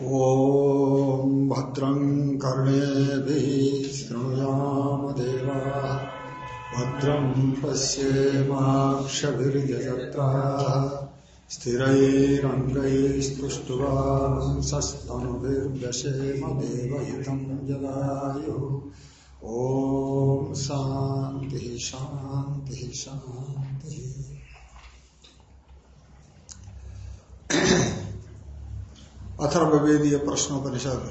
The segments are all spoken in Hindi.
ॐ भद्रं कर्णेभिः शृणुयाम देवा। भद्रं पश्येमाक्षभिर्यजत्राः स्थिरैरङ्गैस्तुष्टुवांसस्तनुभिर्दशेम देवहितं जगायुः। ॐ शान्तिः शान्तिः शान्तिः। अथर्वेदीय प्रश्नोपनिषद।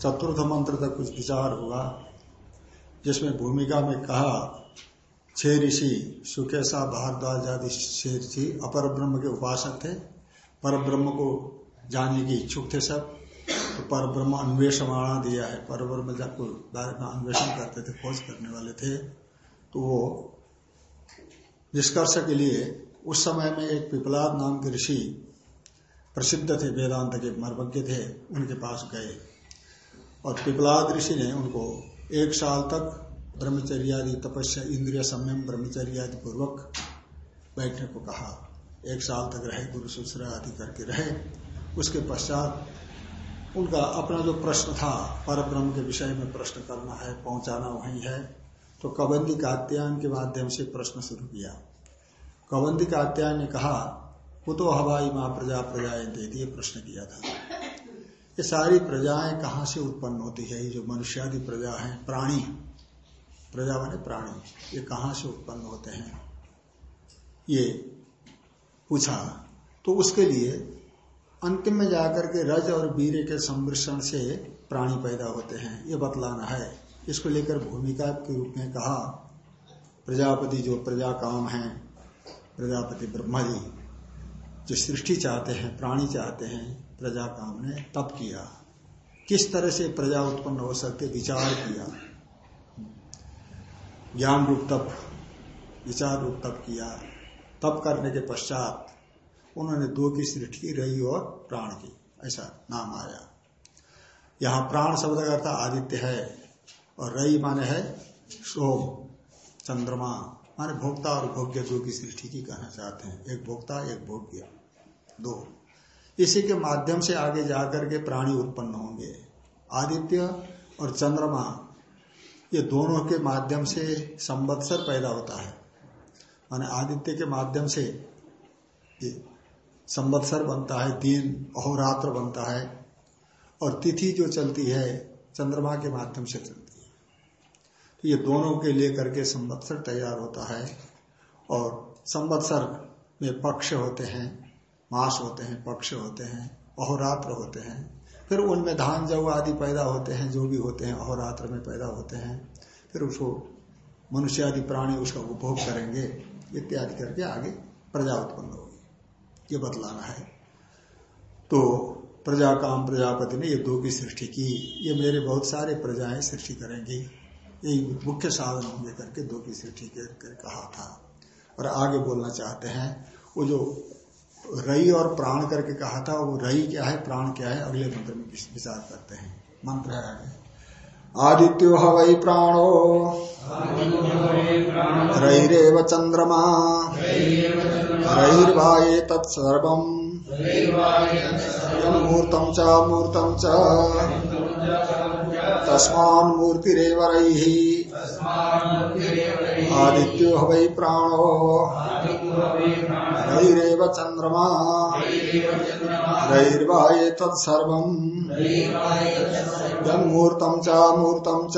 चतुर्थ मंत्र तक कुछ विचार हुआ, जिसमें भूमिका में कहा छह ऋषि सुकेशा भारद्वाज आदि छह ऋषि अपर ब्रह्म के उपासक थे, पर ब्रह्म को जानने की इच्छुक थे सब तो पर ब्रह्म अन्वेषमाणा दिया है। पर ब्रह्म जब बारे में अन्वेषण करते थे, खोज करने वाले थे तो वो निष्कर्ष के लिए, उस समय में एक पिपलाद नाम के ऋषि प्रसिद्ध थे, वेदांत के मर्मज्ञ थे, उनके पास गए। और पिपलाद ऋषि ने उनको एक साल तक ब्रह्मचर्यादि तपस्या, इंद्रिय संयम, ब्रह्मचर्यादि पूर्वक बैठने को कहा। एक साल तक रहे, गुरु शुश्रा आदि करके रहे। उसके पश्चात उनका अपना जो प्रश्न था पर ब्रह्म के विषय में प्रश्न करना है, पहुंचाना वही है तो कबंदी कात्यायन के माध्यम से प्रश्न शुरू किया। कबंदी कात्यायन ने कहा कुतो हवाई माँ प्रजा प्रजाएँ देती ये प्रश्न किया था। ये सारी प्रजाएँ कहाँ से उत्पन्न होती है? ये जो मनुष्यादि प्रजा है, प्राणी प्रजा माने प्राणी। ये कहाँ से उत्पन्न होते हैं? ये पूछा। तो उसके लिए अंतिम में जाकर के रज और वीर के संमिश्रण से प्राणी पैदा होते हैं। ये बतलाना है। इसको लेकर भूमिका के रूप में कहा, प्रजापति जो प्रजा काम है, प्रजापति ब्रह्मा जी। जो सृष्टि चाहते हैं, प्राणी चाहते हैं, प्रजा काम ने तप किया। किस तरह से प्रजा उत्पन्न हो सकते, विचार किया। ज्ञान रूप तप, विचार रूप तप किया। तप करने के पश्चात उन्होंने दो की सृष्टि की रही और प्राण की, ऐसा नाम आया। यहाँ प्राण शब्द का अर्थ आदित्य है और रई माने है सोम, चंद्रमा। माने भोक्ता और भोग्य दो की सृष्टि की कहना चाहते हैं। एक भोक्ता, एक भोग्य। दो। इसी के माध्यम से आगे जाकर के प्राणी उत्पन्न होंगे। आदित्य और चंद्रमा, ये दोनों के माध्यम से संवत्सर पैदा होता है। माने आदित्य के माध्यम से संवत्सर बनता है, दिन, अहोरात्र बनता है, और तिथि जो चलती है, चंद्रमा के माध्यम से चलती है। तो ये दोनों के लेकर के संवत्सर तैयार होता है, और संवत्सर में पक्ष होते हैं मास होते हैं, पक्ष होते हैं, अहोरात्र होते हैं। फिर उनमें धान जव आदि पैदा होते हैं, जो भी होते हैं, अहोरात्र में पैदा होते हैं। फिर उसको मनुष्य आदि प्राणी उसका उपभोग करेंगे, इत्यादि करके आगे प्रजा उत्पन्न होगी। ये बतलाना है। तो प्रजा काम, प्रजापति ने ये दो की सृष्टि की। ये मेरे बहुत सारे प्रजाएँ सृष्टि करेंगी। यही मुख्य साधन होंगे करके दो की सृष्टि कर कहा था। और आगे बोलना चाहते हैं, वो जो रई और प्राण करके कहा था, वो रई क्या है, प्राण क्या है, अगले मंत्र में विचार करते हैं। मंत्र है आगे। आदित्यो हवई प्राणो। रईरेव चंद्रमा। रईर्वाये तत्सर्व मूर्तम च मूर्तम च। मूर्तिरेव रई आदित्यो हवई प्राणो। रईरेव चंद्रमा रईर्वाये तत्सर्व मूर्तम च मूर्तम च।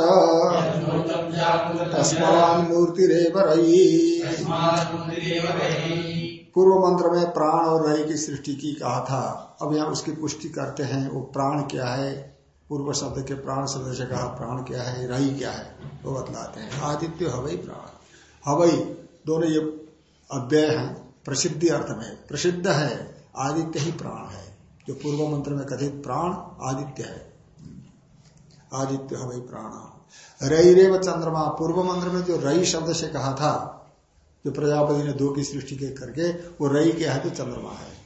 रई पूर्व मंत्र में प्राण और रई की सृष्टि की कहा था। अब यहाँ उसकी पुष्टि करते हैं, वो प्राण क्या है? पूर्व शब्द के प्राण शब्द से कहा प्राण क्या है रई क्या है, वो बतलाते हैं। आदित्य हवई प्राण। हवई दोनों ये अव्यय है, प्रसिद्धि अर्थ में। प्रसिद्ध है, आदित्य ही प्राण है। जो पूर्व मंत्र में कथित प्राण आदित्य है। आदित्य हवई प्राण। रई रेव चंद्रमा, पूर्व मंत्र में जो रई शब्द से कहा था, जो प्रजापति ने दो की सृष्टि के करके, वो रई क्या है तो चंद्रमा है।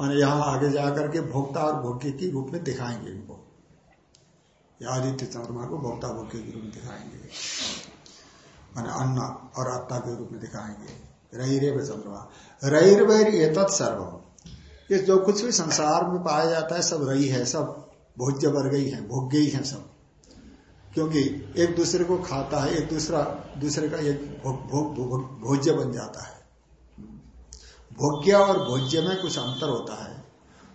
माने यहाँ आगे जाकर के भोक्ता और भोग्य के रूप में दिखाएँगे इनको। आदित्य चंद्रमा को भोक्ता भोग्य के रूप में दिखाएँगे। माने अन्न और आत्मा के रूप में दिखाएँगे। रईरे चंद्रमा। वैर ये तत्सर्व कि जो कुछ भी संसार में पाया जाता है, सब रही है, सब भोज्य वर्ग ही है भोग्य ही है सब। क्योंकि एक दूसरे को खाता है, एक दूसरा, दूसरे का एक भोज्य बन जाता है। भोग्य और भोज्य में कुछ अंतर होता है।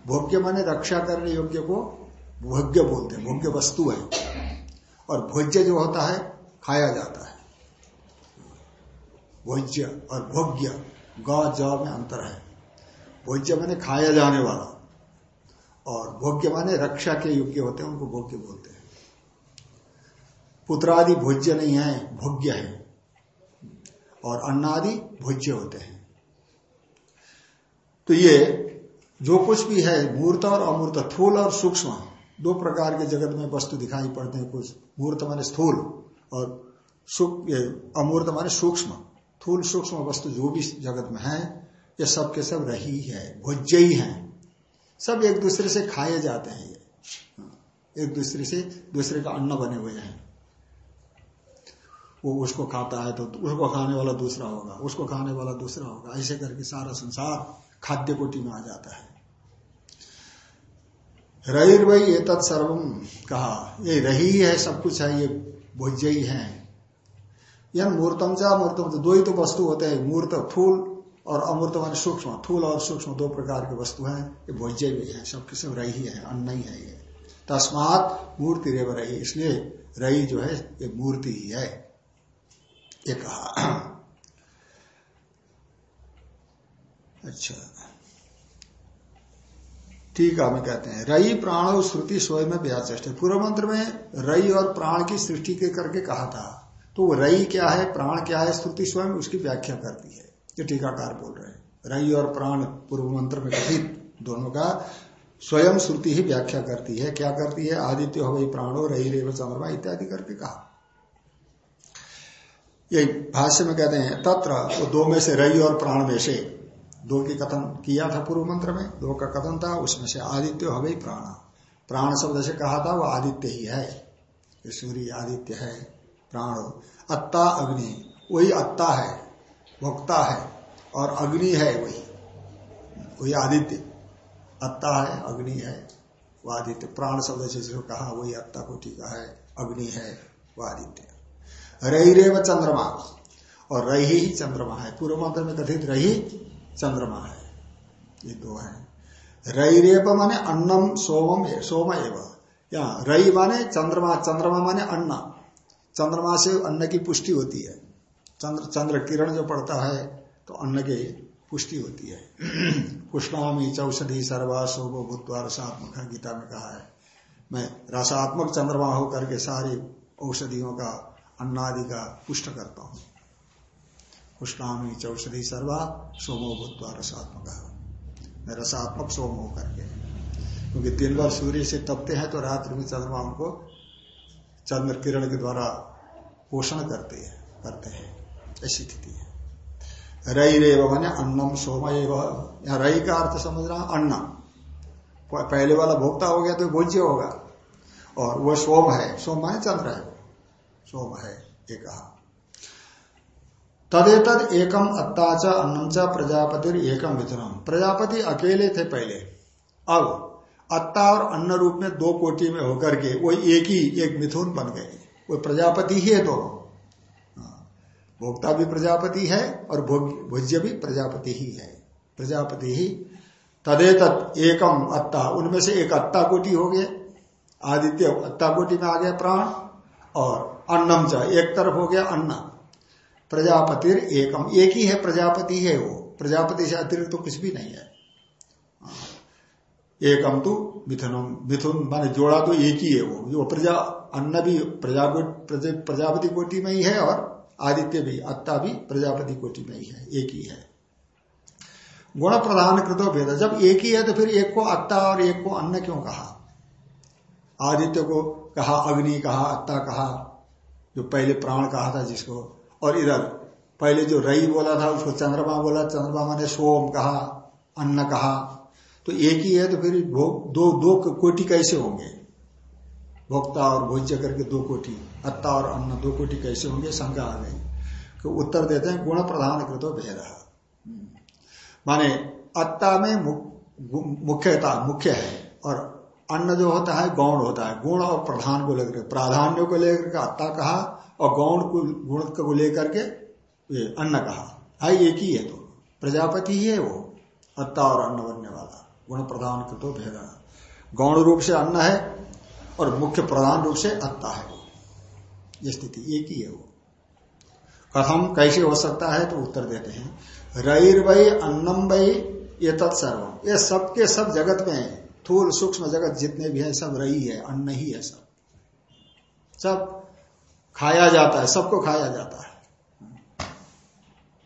भोग्य माने रक्षा करने योग्य को भोग्य बोलते हैं, भोग्य वस्तु है। और भोज्य जो होता है, खाया जाता है। भोज्य और भोग्य ग ज में अंतर है। भोज्य माने खाया जाने वाला। और भोग्य माने रक्षा के योग्य होते हैं, उनको भोग्य बोलते हैं। पुत्रादि भोज्य नहीं है, भोग्य है। और अन्नादि भोज्य होते हैं। तो ये जो कुछ भी है, मूर्त और अमूर्त थूल और सूक्ष्म दो प्रकार के जगत में वस्तु दिखाई पड़ते हैं, कुछ मूर्त माने स्थूल और अमूर्त माने सूक्ष्म। थूल सूक्ष्म वस्तु जो भी जगत में है, ये सब के सब रही है भोज्य ही है। सब एक दूसरे से खाए जाते हैं ये। एक दूसरे से दूसरे का अन्न बने हुए हैं। वो उसको खाता है तो उसको खाने वाला दूसरा होगा, उसको खाने वाला दूसरा होगा। ऐसे करके सारा संसार खाद्य कोटि में आ जाता है। रही वही ये तत्सर्वम कहा। ये रही है, सब कुछ है, ये भोज्य ही। है यह मूर्तम चा, मूर्तम दो ही तो वस्तु होते हैं, मूर्त, फूल और अमूर्त मान सूक्ष्म। थूल और सूक्ष्म दो प्रकार के वस्तु हैं, ये भोज्य भी है, सब सब रही है अन्न ही है ये। तस्मात मूर्ति रेव रही, इसलिए रही जो है, ये मूर्ति ही है, ये कहा। अच्छा। ठीक है, हमें कहते हैं, रई प्राण और श्रुति स्वयं में व्याचष्ट पूर्व मंत्र में रई और प्राण की सृष्टि के करके कहा था। तो रई क्या है, प्राण क्या है, श्रुति स्वयं उसकी व्याख्या करती है। ये टीकाकार बोल रहे हैं। रई और प्राण पूर्व मंत्र में कथित दोनों का स्वयं श्रुति ही व्याख्या करती है। क्या करती है, आदित्य हो प्राणो रही रेव चंद्रमा इत्यादि करके कहा। ये भाष्य में कहते हैं, तत्र वो दो में से रई और प्राण में से दो की कथन किया था पूर्व मंत्र में, दो का कथन था, उसमें से आदित्य हवे प्राण। प्राण शब्द से कहा था, वो आदित्य ही है। सूर्य आदित्य है, प्राण। अत्ता अग्नि, वही अत्ता है, भोक्ता है, और अग्नि है वही। वही आदित्य। अत्ता है, अग्नि है, वो आदित्य। प्राण शब्द से जो कहा, वही अत्ता को टीका है, अग्नि है, वो आदित्य। रही रेव चंद्रमा, और रही ही चंद्रमा है। पूर्व मंत्र में कथित रही चंद्रमा है। ये दो है। रई रेप माने अन्नम, सोमम सोम एवं। या रई माने चंद्रमा चंद्रमा माने अन्न। चंद्रमा से अन्न की पुष्टि होती है। चंद्र चंद्र किरण जो पड़ता है तो अन्न की पुष्टि होती है। पुष्णामी चौषधि सर्वा शोभो भूतवा रसात्मक गीता में कहा है। मैं रसात्मक चंद्रमा होकर के सारी औषधियों का अन्नादि का पुष्ट करता हूँ। पुष्णामी चौषधि सर्वा सोमो भूतवा रसात्मक। मैं रसात्मक सोम हो करके। क्योंकि दिन भर सूर्य से तपते हैं तो रात्रि में चंद्रमा उनको चंद्र किरण के द्वारा पोषण करते हैं करते हैं। ऐसी स्थिति है। रई रेव मैंने अन्नम सोम यहाँ रई का अर्थ समझ रहा अन्न। पहले वाला भोक्ता हो गया तो भोज्य होगा। और वह सोम है। सोम माने चंद्र है। सोम है, ये कहा। तदेतद एकम अत्ता च अन्नम च प्रजापति एकम मिथुनम प्रजापति अकेले थे पहले। अब, अत्ता और अन्न रूप में दो कोटि में होकर के वो एक ही, एक मिथुन बन गए। वो प्रजापति ही है दोनों। हाँ। भोक्ता भी प्रजापति है और भोज्य भी प्रजापति ही है। प्रजापति ही। तदेत एकम अत्ता। उनमें से एक अत्ता कोटि हो गए आदित्य अत्ता कोटि में आ गया प्राण और अन्नम च। एक तरफ़ हो गया अन्न। प्रजापति एकम। एक ही है प्रजापति है वो। प्रजापति से अतिरिक्त तो कुछ भी नहीं है। एकम तो मिथुनम। मिथुन माने जोड़ा तो एक ही है वो। वो प्रजा, अन्न भी प्रजा प्रजापति कोटि में ही है और आदित्य भी, अत्ता भी प्रजापति कोटि में ही है। एक ही है। गुण प्रधान कृतो भेद। जब एक ही है तो फिर एक को अत्ता और एक को अन्न क्यों कहा? आदित्य को कहा, अग्नि कहा, अत्ता कहा, जो पहले प्राण कहा था जिसको। और इधर, पहले जो रई बोला था, उसको चंद्रमा बोला, चंद्रमा मैंने सोम कहा, अन्न कहा। तो एक ही है तो फिर दो दो कोटि कैसे होंगे? भोक्ता और भोज्य करके दो कोटि, अत्ता और अन्न, दो कोटि कैसे होंगे? शंका आ गई। तो उत्तर देते हैं, गुण प्रधान कृतो भेद। माने, अत्ता में मुख्यता, मुख्य है, और अन्न जो होता है, गौण होता है। गुण और प्रधान को लेकर, प्राधान्य को लेकर अत्ता कहा और गौण को, गुण को लेकर के अन्न कहा। है एक ही है तो। प्रजापति ही है वो। अत्ता और अन्न बनने वाला। गुण प्रधान को तो भेदा गौण रूप से अन्न है और मुख्य प्रधान रूप से अत्ता है वो। ये स्थिति एक ही है वो। कथम कैसे हो सकता है तो उत्तर देते हैं। रईर वही अन्नम वही ये तत्सर्व ये सबके सब जगत में थूल, सूक्ष्म जगत जितने भी है सब रही है। अन्न ही है सब। सब खाया जाता है, सबको खाया जाता है।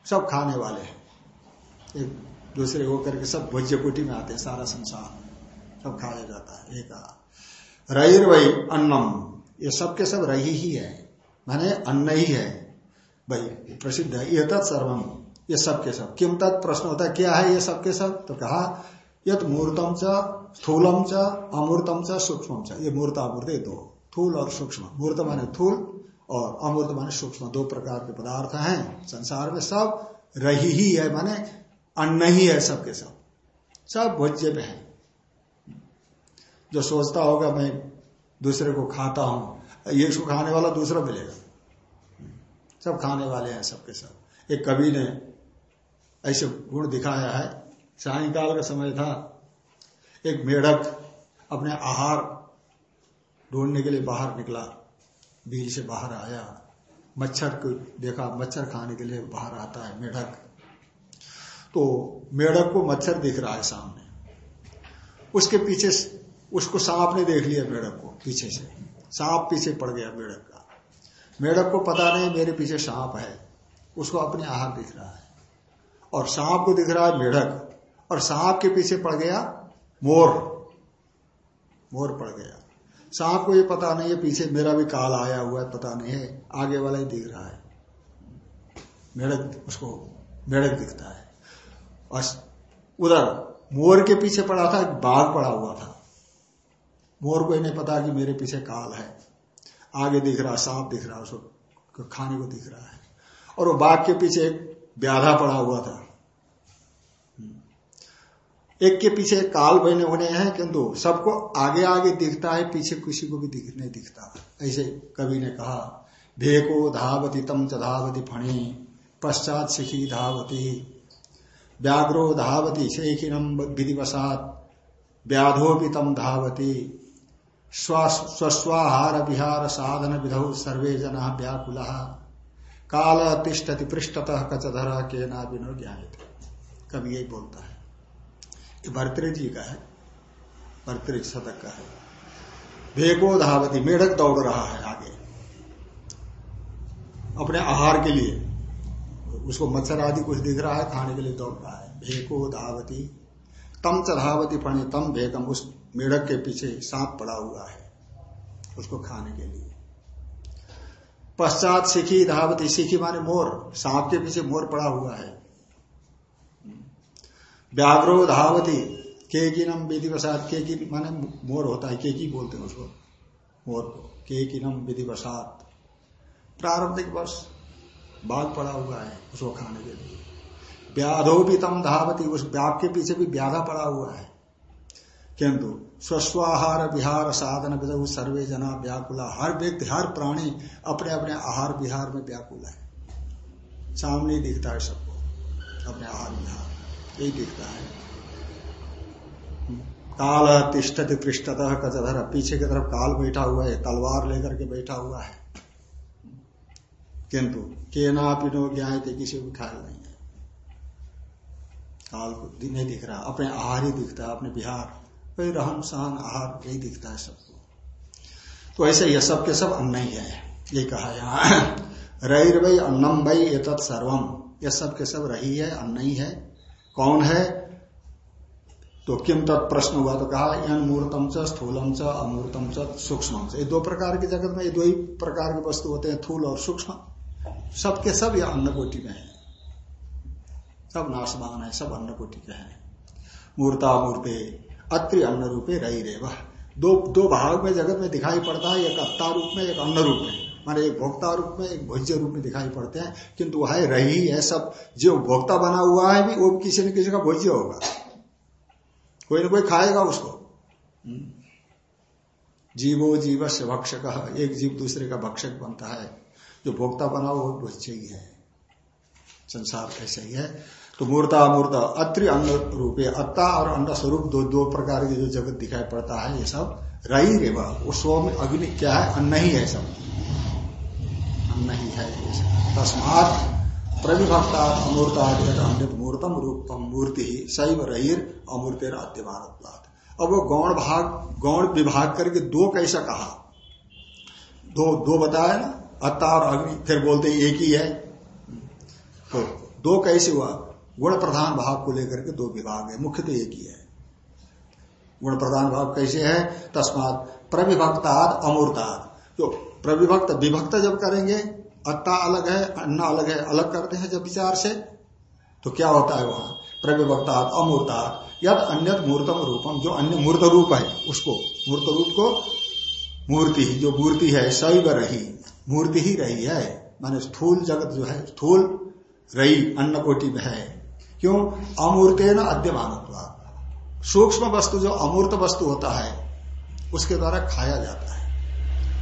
सब खाने वाले हैं। एक दूसरे को करके सब भोज्य कोटि में आते हैं, सारा संसार। सब खाया जाता है, एक रईर वही अन्नम। ये सबके सब रही ही है। माने अन्न ही है। भाई प्रसिद्ध है। ये तत्सर्वम ये सब। के सब किम तत् प्रश्न होता है, क्या है ये सब के सब? तो कहा यद मूर्तम च, स्थूलम च, अमूर्तम च सूक्ष्म ये मूर्त अमूर्त दो। थूल और सूक्ष्म। मूर्त माने थूल और अमूर्त माने सूक्ष्म दो प्रकार के पदार्थ हैं, संसार में सब, रही ही है माने, अन्न ही है सबके सब। सब भोज्य में है। जो सोचता होगा, मैं दूसरे को खाता हूँ, ये इसको खाने वाला दूसरा मिलेगा। सब खाने वाले हैं सबके सब। एक कवि ने ऐसे गुण दिखाया है, सायकाल का समय था, एक मेढक अपने आहार ढूँढने के लिए बाहर निकला। बिल से बाहर आया। मच्छर को देखा, मच्छर खाने के लिए बाहर आता है मेढक। तो मेढक को मच्छर दिख रहा है सामने। उसके पीछे उसको सांप ने देख लिया मेढक को पीछे से। सांप पीछे पड़ गया मेढक का। मेढक को पता नहीं मेरे पीछे सांप है। उसको अपने आहार दिख रहा है। और सांप को दिख रहा है मेढक। और सांप के पीछे पड़ गया मोर। मोर पड़ गया। सांप को ये पता नहीं है, पीछे मेरा भी काल आया हुआ है, पता नहीं है। आगे वाला ही दिख रहा है। मेढक, उसको मेढक दिखता है। और उधर, मोर के पीछे पड़ा था बाघ पड़ा हुआ था। मोर को ही नहीं पता कि मेरे पीछे काल है। आगे दिख रहा, सांप दिख रहा, उसको खाने को दिख रहा है। और वो बाघ के पीछे एक ब्याधा पड़ा हुआ था। एक के पीछे काल बने होने हैं किंतु सबको आगे आगे दिखता है पीछे किसी को भी दिख, नहीं दिखता। ऐसे कवि ने कहा भेको धावती तम च धावती फणी पश्चात शिखी धावती। व्याघ्रो धावती शेखिनम विधिवसात व्याधो भी तम धावती स्वस्वाहार विहार साधन विधौ सर्वे जना व्याकुला। काल तिष्ठति पृष्ठतः कचधर के ना बिनो ज्ञात कवि यही बोलता है। ये भरतरे जी का है, भरतरे शतक का है। भेगो धावती, मेढक दौड़ रहा है आगे। अपने आहार के लिए, उसको मच्छर आदि कुछ दिख रहा है, खाने के लिए दौड़ रहा है। भेको धावती, तम चढ़ावती पड़े तम भेगम, उस मेढक के पीछे सांप पड़ा हुआ है, उसको खाने के लिए। पश्चात सिखी धावती, सिखी माने मोर, सांप के पीछे मोर पड़ा हुआ है। व्याघ्रो धावती। के की नम विधि वसात के की माने मोर होता है के की बोलते हैं उसको, मोर को। के की नम विधि वसात प्रारंभिक वर्ष बाघ पड़ा हुआ है उसको खाने के लिए। व्याधो भी तम धावती, उस व्याघ के पीछे भी व्याधा पड़ा हुआ है। किंतु स्वस्वाहार विहार साधन विधु सर्वे जना व्याकुला। हर व्यक्ति, हर प्राणी अपने अपने आहार विहार में व्याकुल है। सामने दिखता है सबको, अपने आहार विहार। यही दिखता है। काल तिष्ठति पृष्ठतः कचधर पीछे की तरफ़ काल बैठा हुआ है, तलवार लेकर के बैठा हुआ है। किंतु के ना पिनो ज्ञाए थे किसी को ख्याल नहीं है। काल को नहीं दिख रहा, अपने आहार ही दिखता है, अपने बिहार कोई रहन सहन, आहार यही दिखता है सबको। तो ऐसे यह सब के सब अन्न ही है। ये कहा यहाँ रही भाई अन्नम भाई ये सर्वम। यह सब के सब रही है अन्न ही है। कौन है? तो किम तत् प्रश्न हुआ तो कहा, यन मूर्तम च, स्थूलम च, अमूर्तम च सूक्ष्म ये दो प्रकार के जगत में, ये दो ही प्रकार के वस्तु होते हैं थूल और सूक्ष्म। सबके सब ये अन्न कोटि में है। सब नाशमान है, सब अन्न कोटि के हैं। मूर्ता मूर्ते अत्रि अन्न रूपे रही रे वह दो दो भाग में, जगत में दिखाई पड़ता है, एक अत्ता रूप में, एक अन्न रूप में। माने एक भोक्ता रूप में, एक भोज्य रूप में दिखाई पड़ते हैं। किंतु वह रही है सब। जो भोक्ता बना हुआ है भी, वो किसी न किसी का भोज्य होगा। कोई ना कोई खाएगा उसको। जीवो जीव से भक्षक, एक जीव दूसरे का भक्षक बनता है। जो भोक्ता बना वो भक्ष्य ही है। संसार ऐसे ही है। तो मूर्ता मूर्ता, अत्रि अन्न रूपे, अत्ता और अन्न स्वरूप, दो दो प्रकार के जो जगत दिखाई पड़ता है, ये सब। रही रेवा उस में अग्नि क्या है? अन्न ही है सब। अन्न ही है। तस्मात प्रविभक्ता अमूर्ता मूर्तम रूपम मूर्ति ही शैव रहीर अमूर्तेर आद्यमान अब वो गौण भाग, गौण विभाग करके दो कैसा कहा? दो दो बताया ना? अत्ता और अग्नि, फिर बोलते एक ही है। तो दो कैसे हुआ? गुण प्रधान भाव को लेकर के दो विभाग है मुख्य तो एक ही है। गुण प्रधान भाव कैसे है? तस्मात प्रविभक्ताद अमूर्ताद जो प्रविभक्त, विभक्त जब करेंगे, अत्ता अलग है, अन्ना अलग है, अलग करते हैं जब विचार से तो क्या होता है वहाँ? प्रविभक्ताद अमूर्ताद यद अन्य मूर्तम रूपम, जो अन्य मूर्त रूप है, उसको, मूर्त रूप को मूर्ति, जो मूर्ति है, शैव रही, मूर्ति ही रही है। माने स्थूल जगत जो है, स्थूल रही अन्न कोटि में है। क्यों? अमूर्ते न अद्यमान सूक्ष्म वस्तु, जो अमूर्त वस्तु होता है, उसके द्वारा खाया जाता है।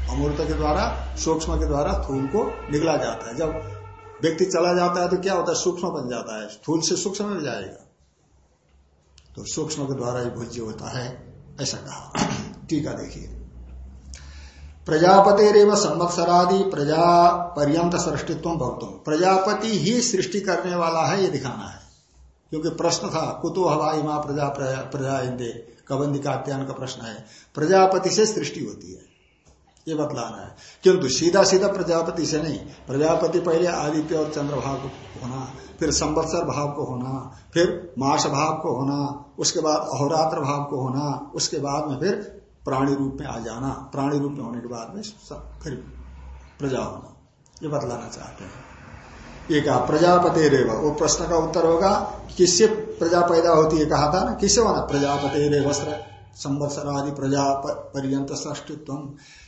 अमूर्त के द्वारा, सूक्ष्म के द्वारा स्थूल को निकला जाता है। जब व्यक्ति चला जाता है तो क्या होता है? सूक्ष्म बन जाता है। स्थूल से सूक्ष्म मिल जाएगा। तो सूक्ष्म के द्वारा ही भोज्य होता है, ऐसा कहा। टीका देखिए। प्रजापति रेव संवत्सरादि प्रजा पर्यंत सृष्टित्व भक्तों प्रजापति ही सृष्टि करने वाला है, ये दिखाना है। क्योंकि प्रश्न था, कुतो हवाई माँ प्रजा प्रजा इंदे कबंदिकात्यान का प्रश्न है। प्रजापति से सृष्टि होती है। ये बतलाना है। किंतु सीधा सीधा प्रजापति से नहीं। प्रजापति पहले आदित्य और चंद्र भाव को होना, फिर संवत्सर भाव को होना, फिर मास भाव को होना, उसके बाद अहोरात्र भाव को होना, उसके बाद में फिर प्राणी रूप में आ जाना। प्राणी रूप में होने के बाद में फिर प्रजा होना। ये बतलाना चाहते हैं। ये कहा, प्रजापति रेव वो प्रश्न का उत्तर होगा किससे प्रजा पैदा होती है? कहा था ना, किससे होना? प्रजापति रेव संवत्सर आदि प्रजा पर्यंत सृष्टित्व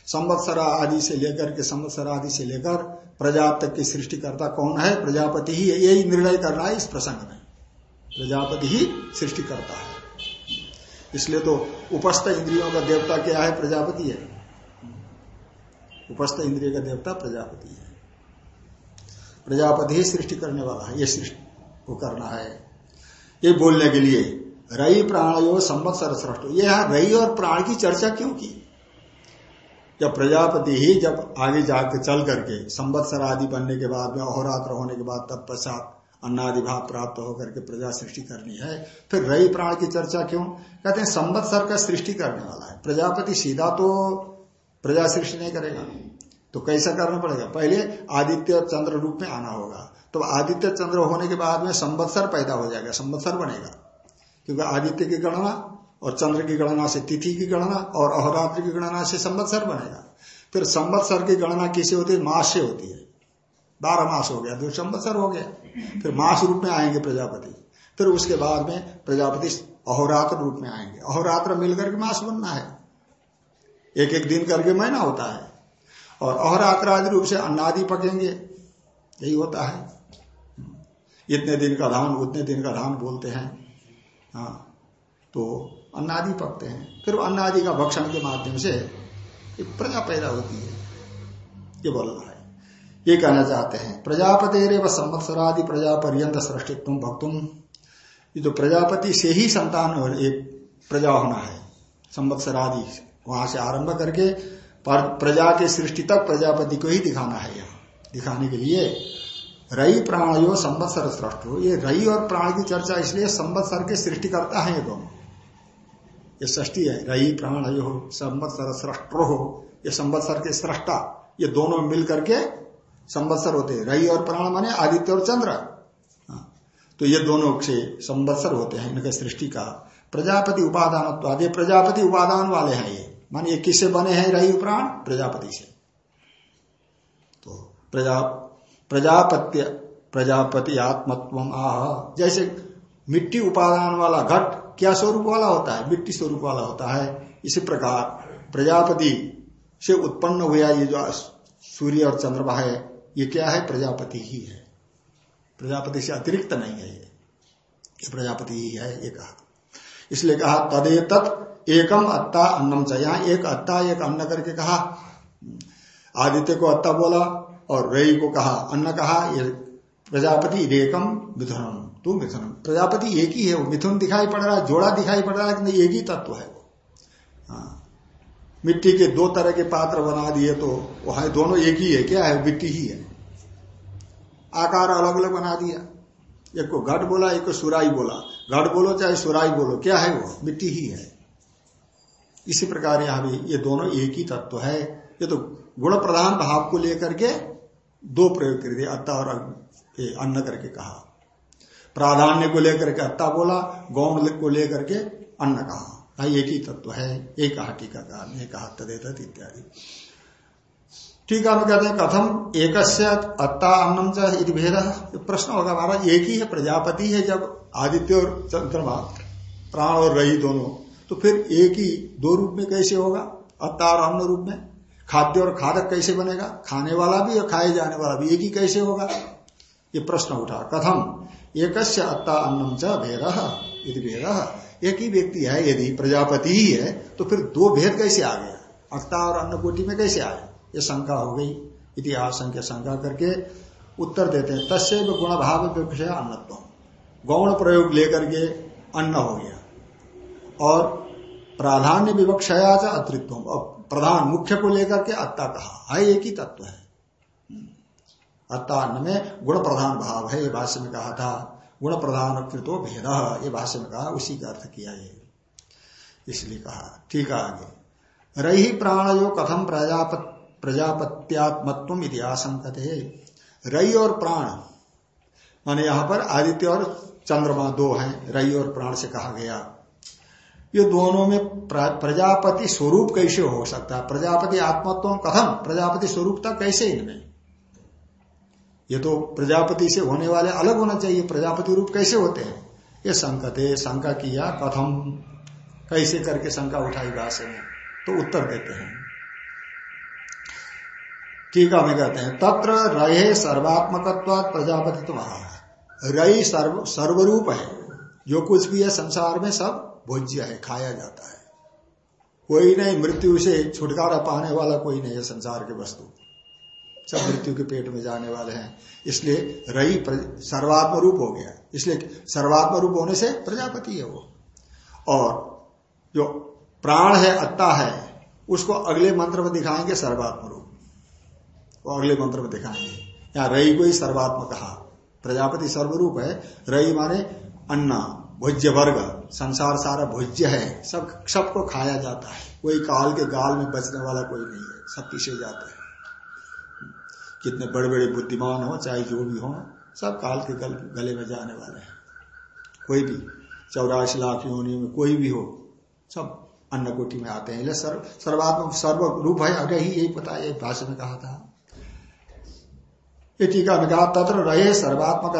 संवत्सर आदि से लेकर के संवत्सर आदि से लेकर प्रजा तक की सृष्टिकर्ता कौन है? प्रजापति ही यही निर्णय करना है इस प्रसंग में। प्रजापति ही सृष्टि करता है। इसलिए तो उपस्थ इंद्रियों का देवता क्या है? प्रजापति है। उपस्थ इंद्रिय का देवता प्रजापति है। प्रजापति ही सृष्टि करने वाला है। ये सृष्टि को करना है। ये बोलने के लिए रई प्राणयो संवत्सर सृष्ट। ये यहाँ रई और प्राण की चर्चा क्यों की? जब प्रजापति ही जब आगे जाकर चल करके संवत्सर आदि बनने के बाद में अहोरात्र होने के बाद तब पश्चात अन्नादि भाव प्राप्त होकर के प्रजा सृष्टि करनी है, फिर रई प्राण की चर्चा क्यों? कहते हैं संवत्सर का सृष्टि करने वाला है। प्रजापति सीधा तो प्रजा सृष्टि नहीं करेगा। तो कैसा करना पड़ेगा? पहले आदित्य और चंद्र रूप में आना होगा। तो आदित्य चंद्र होने के बाद में संवत्सर पैदा हो जाएगा, संवत्सर बनेगा। क्योंकि आदित्य की गणना और चंद्र की गणना से तिथि की गणना और अहोरात्र की गणना से संवत्सर बनेगा। फिर संवत्सर की गणना किसी होती है? मास से होती है। बारह मास हो गया, दो संवत्सर हो गया। फिर मास रूप में आएँगे प्रजापति। फिर उसके बाद में प्रजापति अहोरात्र रूप में आएँगे। अहोरात्र मिलकर के मास बनना है। एक एक दिन करके महीना होता है। और अहोरात्र आदि रूप से अन्नादि पकेंगे। यही होता है। इतने दिन का धान, उतने दिन का धान बोलते हैं। हाँ तो अन्नादि पकते हैं। फिर अन्नादि का भक्षण के माध्यम से एक प्रजा पैदा होती है। ये बोलना है। ये कहना चाहते हैं प्रजापति रे व संवत्सरादि प्रजा पर्यंत सृष्टित्व भक्तुम। ये तो प्रजापति से ही संतान एक प्रजा होना है। संवत्सरादि वहाँ से आरंभ करके प्रजा के सृष्टि तक प्रजापति को ही दिखाना है यहाँ। दिखाने के लिए रई प्राणयो संवत्सर सृष्ट। ये रई और प्राण की चर्चा इसलिए संवत्सर के सृष्टि करता है ये दोनों ये सृष्टि है रई प्राणयो संवत्सर, सृष्ट हो, ये संवत्सर के सृष्टा, ये दोनों मिल करके संवत्सर होते हैं। रई और प्राण माने आदित्य और चंद्र। हाँ। तो ये दोनों से संवत्सर होते हैं, इनके सृष्टि का। प्रजापति उपादान ये प्रजापति उपादान वाले हैं ये। मान ये किससे बने हैं रई प्राण? प्रजापति से। तो प्रजा, प्रजापत्य, प्रजापति आत्मत्व आह। जैसे मिट्टी उपादान वाला घट क्या स्वरूप वाला होता है? मिट्टी स्वरूप वाला होता है। इसी प्रकार प्रजापति से उत्पन्न हुआ ये जो सूर्य और चंद्रमा है, ये क्या है? प्रजापति ही है। प्रजापति से अतिरिक्त नहीं है ये। प्रजापति ही है, ये कहा। इसलिए कहा, तदे तत् एकम अत्ता अन्नम च। यहाँ एक अत्ता, एक अन्न करके कहा। आदित्य को अत्ता बोला और रई को कहा। अन्न कहा, ये प्रजापति एकम मिथुनम तू मिथुनम प्रजापति एक ही है, वो मिथुन दिखाई पड़ रहा है, जोड़ा दिखाई पड़ रहा है एक ही तत्व है वो। हाँ। मिट्टी के दो तरह के पात्र बना दिए तो वहाँ दोनों एक ही है, क्या है? मिट्टी ही है। आकार अलग अलग बना दिया। एक को घट बोला, एक को सुराई बोला। घट बोलो चाहे सुराई बोलो, क्या है वो? मिट्टी ही है। इसी प्रकार यहाँ भी ये दोनों एक ही तत्व है। ये तो गुण प्रधान भाव को लेकर के दो प्रयोग कर दिए, अत्ता और अन्न करके कहा। प्राधान्य को लेकर के अत्ता बोला गौण को लेकर के अन्न कहा। एक ही तत्व है, एक कहा टीका ने कहा तदेत इत्यादि। टीका में कहते हैं, कथम एक अत्ता अन्नम च भेद। प्रश्न होगा हमारा एक ही है, प्रजापति है जब आदित्य और चंद्रमा प्राण और रही दोनों। तो फिर एक ही दो रूप में कैसे होगा? अत्ता और अन्न रूप में। खाद्य और खादक कैसे बनेगा? खाने वाला भी और खाए जाने वाला भी एक ही कैसे होगा? ये प्रश्न उठा। कथम एक अत्ता अन्नम च भेद भेद। एक ही व्यक्ति है, यदि प्रजापति ही है तो फिर दो भेद कैसे आ गया? अत्ता और अन्न कोटि में कैसे आया? ये शंका हो गई। इतिहास संख्या शंका करके उत्तर देते हैं तस्व गुण भाव विषय अन्नत्व। गौण प्रयोग लेकर के अन्न हो गया। और प्राधान्य विवक्षया अतृत्व। प्रधान मुख्य को लेकर के अत्ता कहा। है एक ही तत्व है। अत्ता में गुण प्रधान भाव है ये भाष्य में कहा था। गुण प्रधान कृतो भेद, ये भाष्य में कहा, उसी का अर्थ किया ये। इसलिए कहा, ठीक है आगे। रही प्राण जो कथम प्रजापत प्रजापत्यात्मत्व इतिहास कहते रई और प्राण, माने यहाँ पर आदित्य और चंद्रमा दो हैं, रई और प्राण से कहा गया। ये दोनों में प्रजापति स्वरूप कैसे हो सकता है? प्रजापति आत्मत्व कथम प्रजापति स्वरूपता कैसे इनमें? ये तो प्रजापति से होने वाले अलग होना चाहिए। प्रजापति रूप कैसे होते हैं? ये संकते शंका किया, कथम, कैसे करके शंका उठाई भाषा में? तो उत्तर देते हैं। टीका में कहते हैं, तत्र रहे सर्वात्मक प्रजापति तो रही सर्व, सर्वरूप है। जो कुछ भी है संसार में सब भोज्य है, खाया जाता है। कोई नहीं, मृत्यु से छुटकारा पाने वाला कोई नहीं है संसार के वस्तु। सब मृत्यु के पेट में जाने वाले हैं। इसलिए रही सर्वात्म रूप हो गया। इसलिए सर्वात्म रूप होने से प्रजापति है वो। और जो प्राण है, अत्ता है, उसको अगले मंत्र में दिखाएँगे सर्वात्म रूप। वो अगले मंत्र में दिखाएँगे। यहाँ रई को ही सर्वात्म कहा। प्रजापति सर्वरूप है। रई माने अन्ना, भोज्य वर्ग। संसार सारा भोज्य है। सब, सबको खाया जाता है। कोई काल के गाल में बचने वाला कोई नहीं है। सब पीछे जाते हैं। कितने बड़े बड़े बुद्धिमान हो चाहे जो भी हो सब काल के गल, गले में जाने वाले हैं। कोई भी चौरासी लाख योनि में कोई भी हो सब अन्न कोटि में आते हैं। सर्व सर्वात्म सर्व रूप है अगर ही यही पता है भाषा में कहा था। टीका में कहा तत्र रहे सर्वात्मक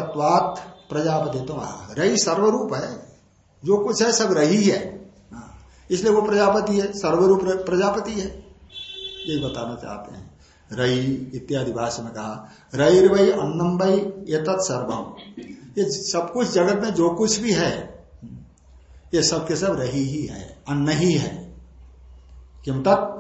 प्रजापति तो रही सर्वरूप है जो कुछ है सब रही है। हाँ, इसलिए वो प्रजापति है सर्वरूप प्रजापति है। यही बताना चाहते हैं। रई इत्यादि भाषा में कहा रई वही अन्नम वही ये तत्सर्वम ये सब कुछ जगत में जो कुछ भी है, ये सब के सब रही ही है, अन्न ही है। किम तत्?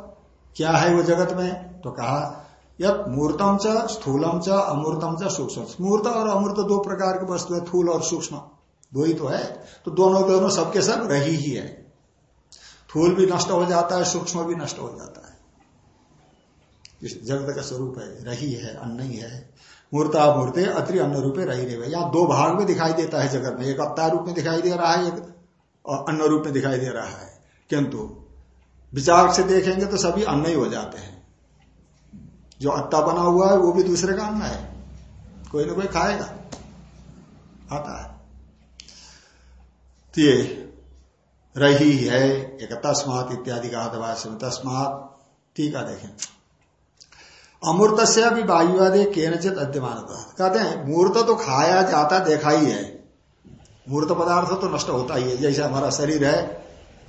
क्या है वो जगत में? तो कहा यद मूर्तम च, स्थूलम च, अमूर्तम च, सूक्ष्म। मूर्त और अमूर्त दो प्रकार की वस्तु है थूल और सूक्ष्म। दो ही तो है। तो दोनों दोनों सबके सब रही ही है। थूल भी नष्ट हो जाता है, सूक्ष्म भी नष्ट हो जाता है। जगत का स्वरूप है, रही है अन्न ही। है मूर्ता मूर्ते अत्रि अन्न रूपे रही रहे। यहाँ दो भाग में दिखाई देता है जगत में, एक अवतार रूप में दिखाई दे रहा है, एक अन्न रूप में दिखाई दे रहा है। किंतु विचार से देखेंगे तो सभी अन्न ही हो जाते हैं। जो अत्ता बना हुआ है, वो भी दूसरे का अन्न है। कोई ना कोई खाएगा, आता है। तो ये रही है एक तस्मात इत्यादि का तस्मात, ठीक है, देखें। अमूर्त से अभी वायुवादे केनचित अद्यमान कहते हैं, मूर्त तो खाया जाता देखा ही। है मूर्त पदार्थ तो नष्ट होता ही है। जैसे हमारा शरीर है,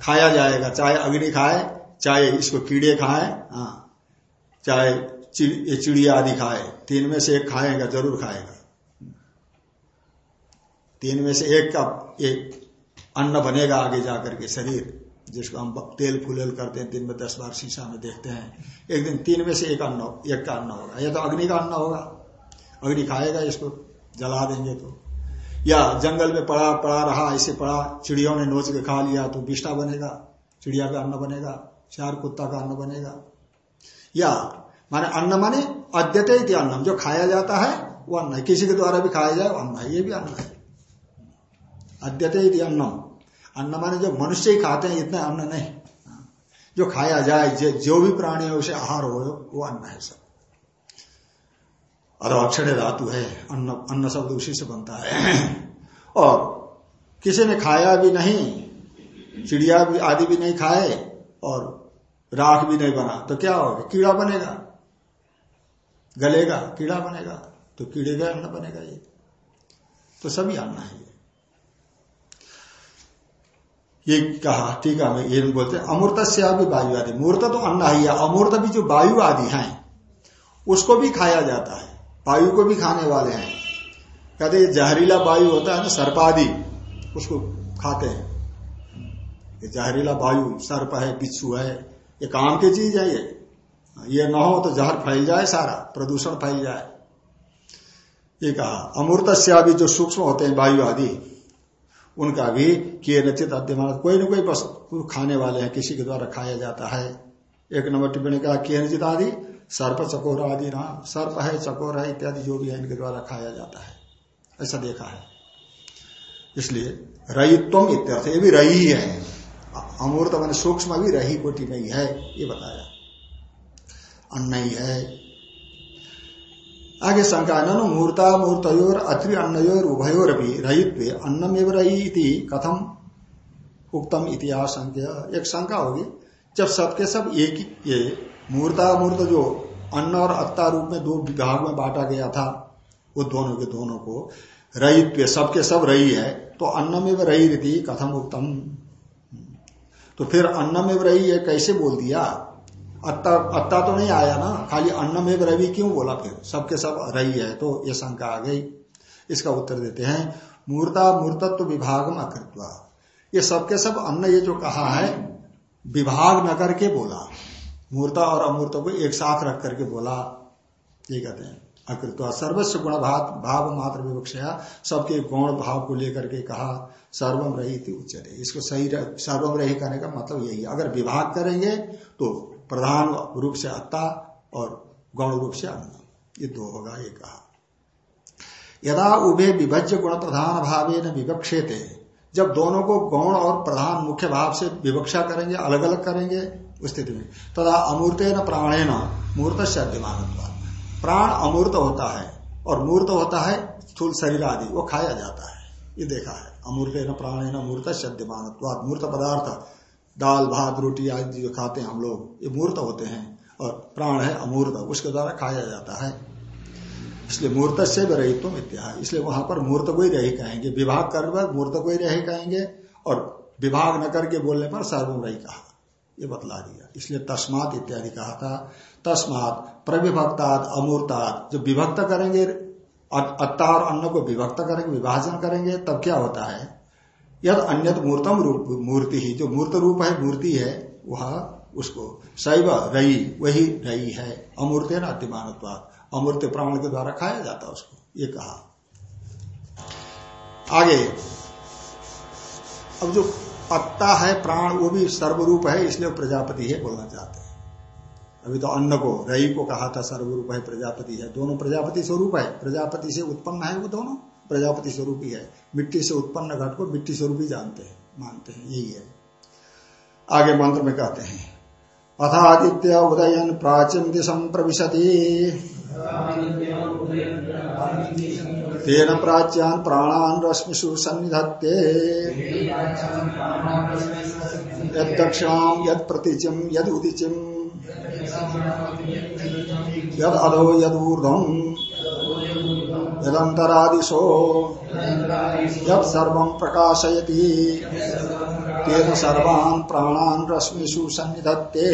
खाया जाएगा, चाहे अग्नि खाए, चाहे इसको कीड़े खाए हाँ चाहे चिड़िया आदि खाए, तीन में से एक खाएगा, ज़रूर खाएगा। तीन में से एक का, एक अन्न बनेगा आगे जाकर के शरीर। जिसको हम तेल फुलेल करते हैं, दिन में दस बार शीशा में देखते हैं। एक दिन तीन में से एक अन्न एक का अन्न होगा। या तो अग्नि का अन्न होगा। अग्नि खाएगा इसको, जला देंगे तो। या जंगल में पड़ा पड़ा रहा, ऐसे पड़ा, चिड़ियों ने नोच के खा लिया तो बिष्टा बनेगा, चिड़िया का अन्न बनेगा, चार कुत्ता का अन्न बनेगा। या माने अन्न माने अद्यत अन्नम, जो खाया जाता है, वो अन्न है। किसी के द्वारा भी खाया जाए अन्न है, ये भी अन्न है। अद्यत अन्नम। अन्न माने जो मनुष्य ही खाते हैं, इतना अन्न नहीं। जो खाया जाए, जो जो भी प्राणी है, उसे आहार हो, वो अन्न है सब। अथवा अक्षर धातु है, अन्न अन्न शब्द उसी से बनता है। और किसी ने खाया भी नहीं, चिड़िया भी, आदि भी नहीं खाए, और राख भी नहीं बना तो क्या होगा? कीड़ा बनेगा। गलेगा, कीड़ा बनेगा तो कीड़े का अन्न बनेगा ये। तो सभी अन्न है ये। कहा, ठीक है, ये बोलते अमूर्त से भी वायु आदि मूर्त तो अन्न ही है अमूर्त भी जो वायु आदि हैं, उसको भी खाया जाता है, वायु को भी खाने वाले हैं। कहते जहरीला वायु होता है ना, सर्पादि, उसको खाते हैं। ये जहरीला वायु, सर्प है, बिच्छू है, ये काम की चीज़ है ये। ये न हो तो जहर फैल जाए सारा, प्रदूषण फैल जाए। ये कहा अमूर्त भी जो सूक्ष्म होते हैं वायु आदि उनका भी किए नचित अध्यमान कोई न कोई बस खाने वाले हैं, किसी के द्वारा खाया जाता है। एक नंबर टिप्पणी कहा किए नचित आदि, सर्प, चकोर आदि नाम सर्प है, चकोर है, इत्यादि जो भी है, इनके द्वारा खाया जाता है। ऐसा देखा है। इसलिए रईत्व इत्यर्थ, ये भी रही है अमूर्त मान सूक्ष्म भी रही कोटि नहीं है, ये बताया। अन्न ही है। आगे शंका न मूर्ता मूर्तोर अत्रि अन्नयोर उभयोर भी रहित्व अन्नमेव रही कथम उक्तम इतिहास एक शंका होगी, जब सबके सब एक ही ये मूर्तामूर्त जो अन्न और अत्ता रूप में दो विभाग में बांटा गया था, वो दोनों के दोनों को रही सबके सब रही है तो अन्न में रही रीति कथम उत्तम तो फिर अन्न रही है, कैसे बोल दिया? अत्ता अत्ता तो नहीं आया ना। खाली अन्न में रवि क्यों बोला फिर? सबके सब रही है तो ये शंका आ गई। इसका उत्तर देते हैं, मूर्ता मूर्तत्व विभाग में अकृत्वा। ये सबके सब अन्न, ये जो कहा है, विभाग न करके बोला। मूर्ता और अमूर्त को एक साथ रख करके बोला। ये कहते हैं अकृत सर्वस्व गुण भाव भाव मात्र विवक्षा सबके गौण भाव को लेकर के कहा सर्वम रही थी उच्चते इसको सही सर्वम रही करने का मतलब यही है। अगर विभाग करेंगे तो प्रधान रूप से अत्ता और गौण रूप से अन्न ये दो होगा, ये कहा। यदा उभे विभज्य गुण प्रधान भावे न विवक्षेते। जब दोनों को गौण और प्रधान मुख्य भाव से विवक्षा करेंगे अलग अलग करेंगे, उस स्थिति में। तथा अमूर्त न प्राणे न मूर्त से अद्यमान प्राण अमूर्त होता है और मूर्त होता है स्थूल शरीर आदि, वो खाया जाता है। ये देखा है। अमूर्त न प्राणे न मूर्त से अद्यमान मूर्त पदार्थ। दाल, भात, रोटी आदि जो खाते हैं हम लोग, ये मूर्त होते हैं और प्राण है अमूर्त, उसके द्वारा खाया जाता है। इसलिए मूर्त से भी रही तुम इत्या इसलिए वहाँ पर मूर्त को ही रही कहेंगे। विभाग कर मूर्त को ही रही कहेंगे और विभाग न करके बोलने पर सर्वम रही कहा। ये बतला दिया। इसलिए तस्मात इत्यादि कहा था। तस्मात प्रविभक्तात्, अमूर्तात, जो विभक्त करेंगे अत्ता और अन्न को विभक्त करेंगे, विभाजन करेंगे, तब क्या होता है? यद अन्य मूर्तम रूप, मूर्ति ही जो मूर्त रूप है, मूर्ति है, वह उसको, शैव रई, वही रई है अमूर्त है ना अतिमान अमूर्त प्राण के द्वारा खाया जाता उसको, ये कहा। आगे, अब जो पत्ता है, प्राण, वो भी सर्वरूप है, इसलिए प्रजापति है बोलना चाहते हैं। अभी तो अन्न को, रई को कहा था, सर्वरूप है, प्रजापति है, दोनों प्रजापति स्वरूप है, प्रजापति से उत्पन्न है वो दोनों। प्रजापति स्वरूप ही। है मिट्टी से उत्पन्न घट को मिट्टी स्वरूप ही जानते हैं, मानते हैं, यही है। आगे मंत्र में कहते हैं, अथादित्य उदयन प्राचीन दिशम प्रविशति तेन प्राच्यान प्राणान रश्मिषु सन्निधत्ते। यद दक्षिणाम यद प्रतिचिम यद उदिचिम यद अधो यद ऊर्धम यदंतरादिशो यद प्रकाशयति, तेन सर्वान् प्राणान् रश्मिषु सन्निधत्ते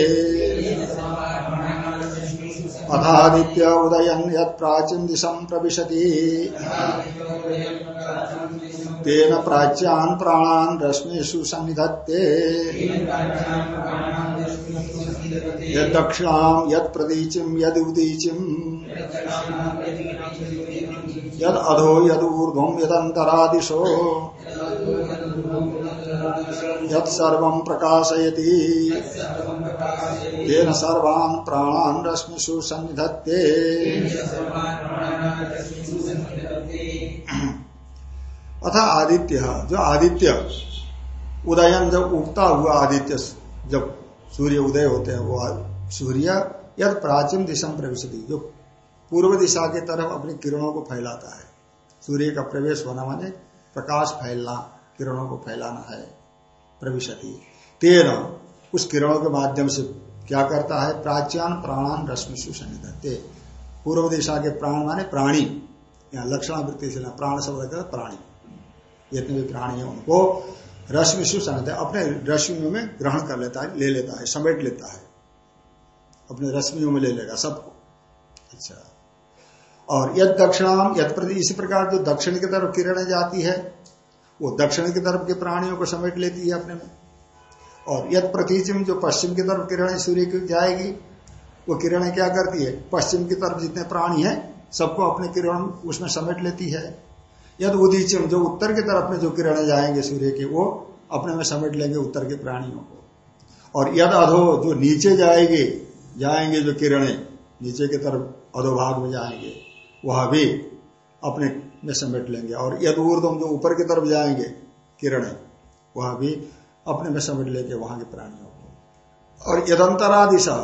अथादित्य उदयन यत प्राचीन दिशम प्रविशति, तेन प्राच्यान प्राणान रश्मिषु सन्निधत्ते यद दक्षिणाम यद प्रदीचिम यद अधो यद ऊर्ध्वम यदंतरादिशो यद सर्व प्रकाशयति। तेन सर्वान् प्राणान् रश्मिषु सन्निधत्ते अथा आदित्य, जो आदित्य उदयन जब उगता हुआ आदित्य, जब सूर्य उदय होते हैं, वो सूर्य यद प्राचीन दिशा प्रवेश जो पूर्व दिशा की तरफ़ अपनी किरणों को फैलाता है। सूर्य का प्रवेश होना माने प्रकाश फैलना, किरणों को फैलाना है, प्रविशति। तेरह उस किरणों के माध्यम से क्या करता है? प्राच्यान प्राणान रश्मि सुसंगते पूर्व दिशा के प्राण माने प्राणी। या लक्षणावृत्ति से प्राण शब्द का प्राणी। जितने भी प्राणी है उनको रश्मि सुसंगत अपने रश्मियों में ग्रहण कर लेता है, ले लेता है, समेट लेता है। अपने रश्मियों में ले लेगा सबको। अच्छा। और यद दक्षिणाम, यद प्रति इसी प्रकार जो दक्षिण की तरफ़ किरणें जाती है, वो दक्षिण की तरफ़ के प्राणियों को समेट लेती है अपने में। और यद प्रतिचिम जो पश्चिम की तरफ़ किरणें सूर्य की जाएगी, वो किरणें क्या करती है? पश्चिम की तरफ़ जितने प्राणी हैं, सबको अपने किरण उसमें समेट लेती है। यद उदीचिम जो उत्तर की तरफ़ में जो किरणें जाएँगे सूर्य के, वो अपने में समेट लेंगे उत्तर के प्राणियों को। और यद अधो जो नीचे जाएगी, जाएँगे जो किरणें, नीचे की तरफ़ अधोभाग में जाएँगे। वह भी अपने में समेट लेंगे। और यद ऊर्दम जो ऊपर की तरफ़ जाएँगे, किरणें, वह भी अपने में समेट लेंगे वहाँ के प्राणियों को। और यदंतरा दिशा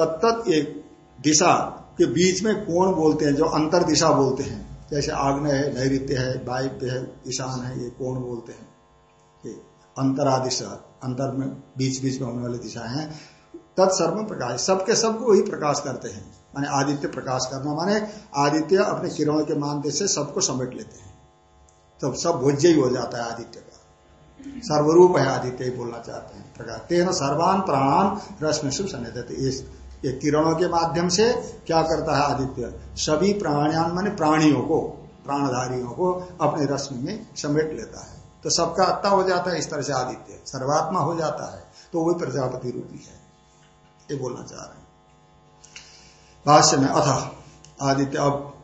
तत्त एक दिशा के बीच में कोण बोलते हैं, जो अंतर दिशा बोलते हैं। जैसे आग्नेय है नैत्य है, वायव्य है, ईशान है, ये कोण बोलते हैं। अंतरा दिशा, अंतर में बीच बीच में होने वाली दिशा है। तत्सर्व प्रकाश सबके सबको ही प्रकाश करते हैं। माने आदित्य प्रकाश करना, माने आदित्य अपने किरणों के मानते से सबको समेट लेते हैं। तब सब भोज्य ही हो जाता है आदित्य का। सर्वरूप है आदित्य ही बोलना चाहते हैं। प्रकाश तेना सर्वान प्राणान रश्मि शुभ सन्निधि ये किरणों के माध्यम से क्या करता है आदित्य? सभी प्राणियान माने प्राणियों को, प्राणधारियों को अपने रश्मि में समेट लेता है। तो सबका अत्ता हो जाता है इस तरह से आदित्य। सर्वात्मा हो जाता है। तो वही प्रजापति रूपी है। ये बोलना चाह रहे हैं। भाष्य में अथ आदित्य। अब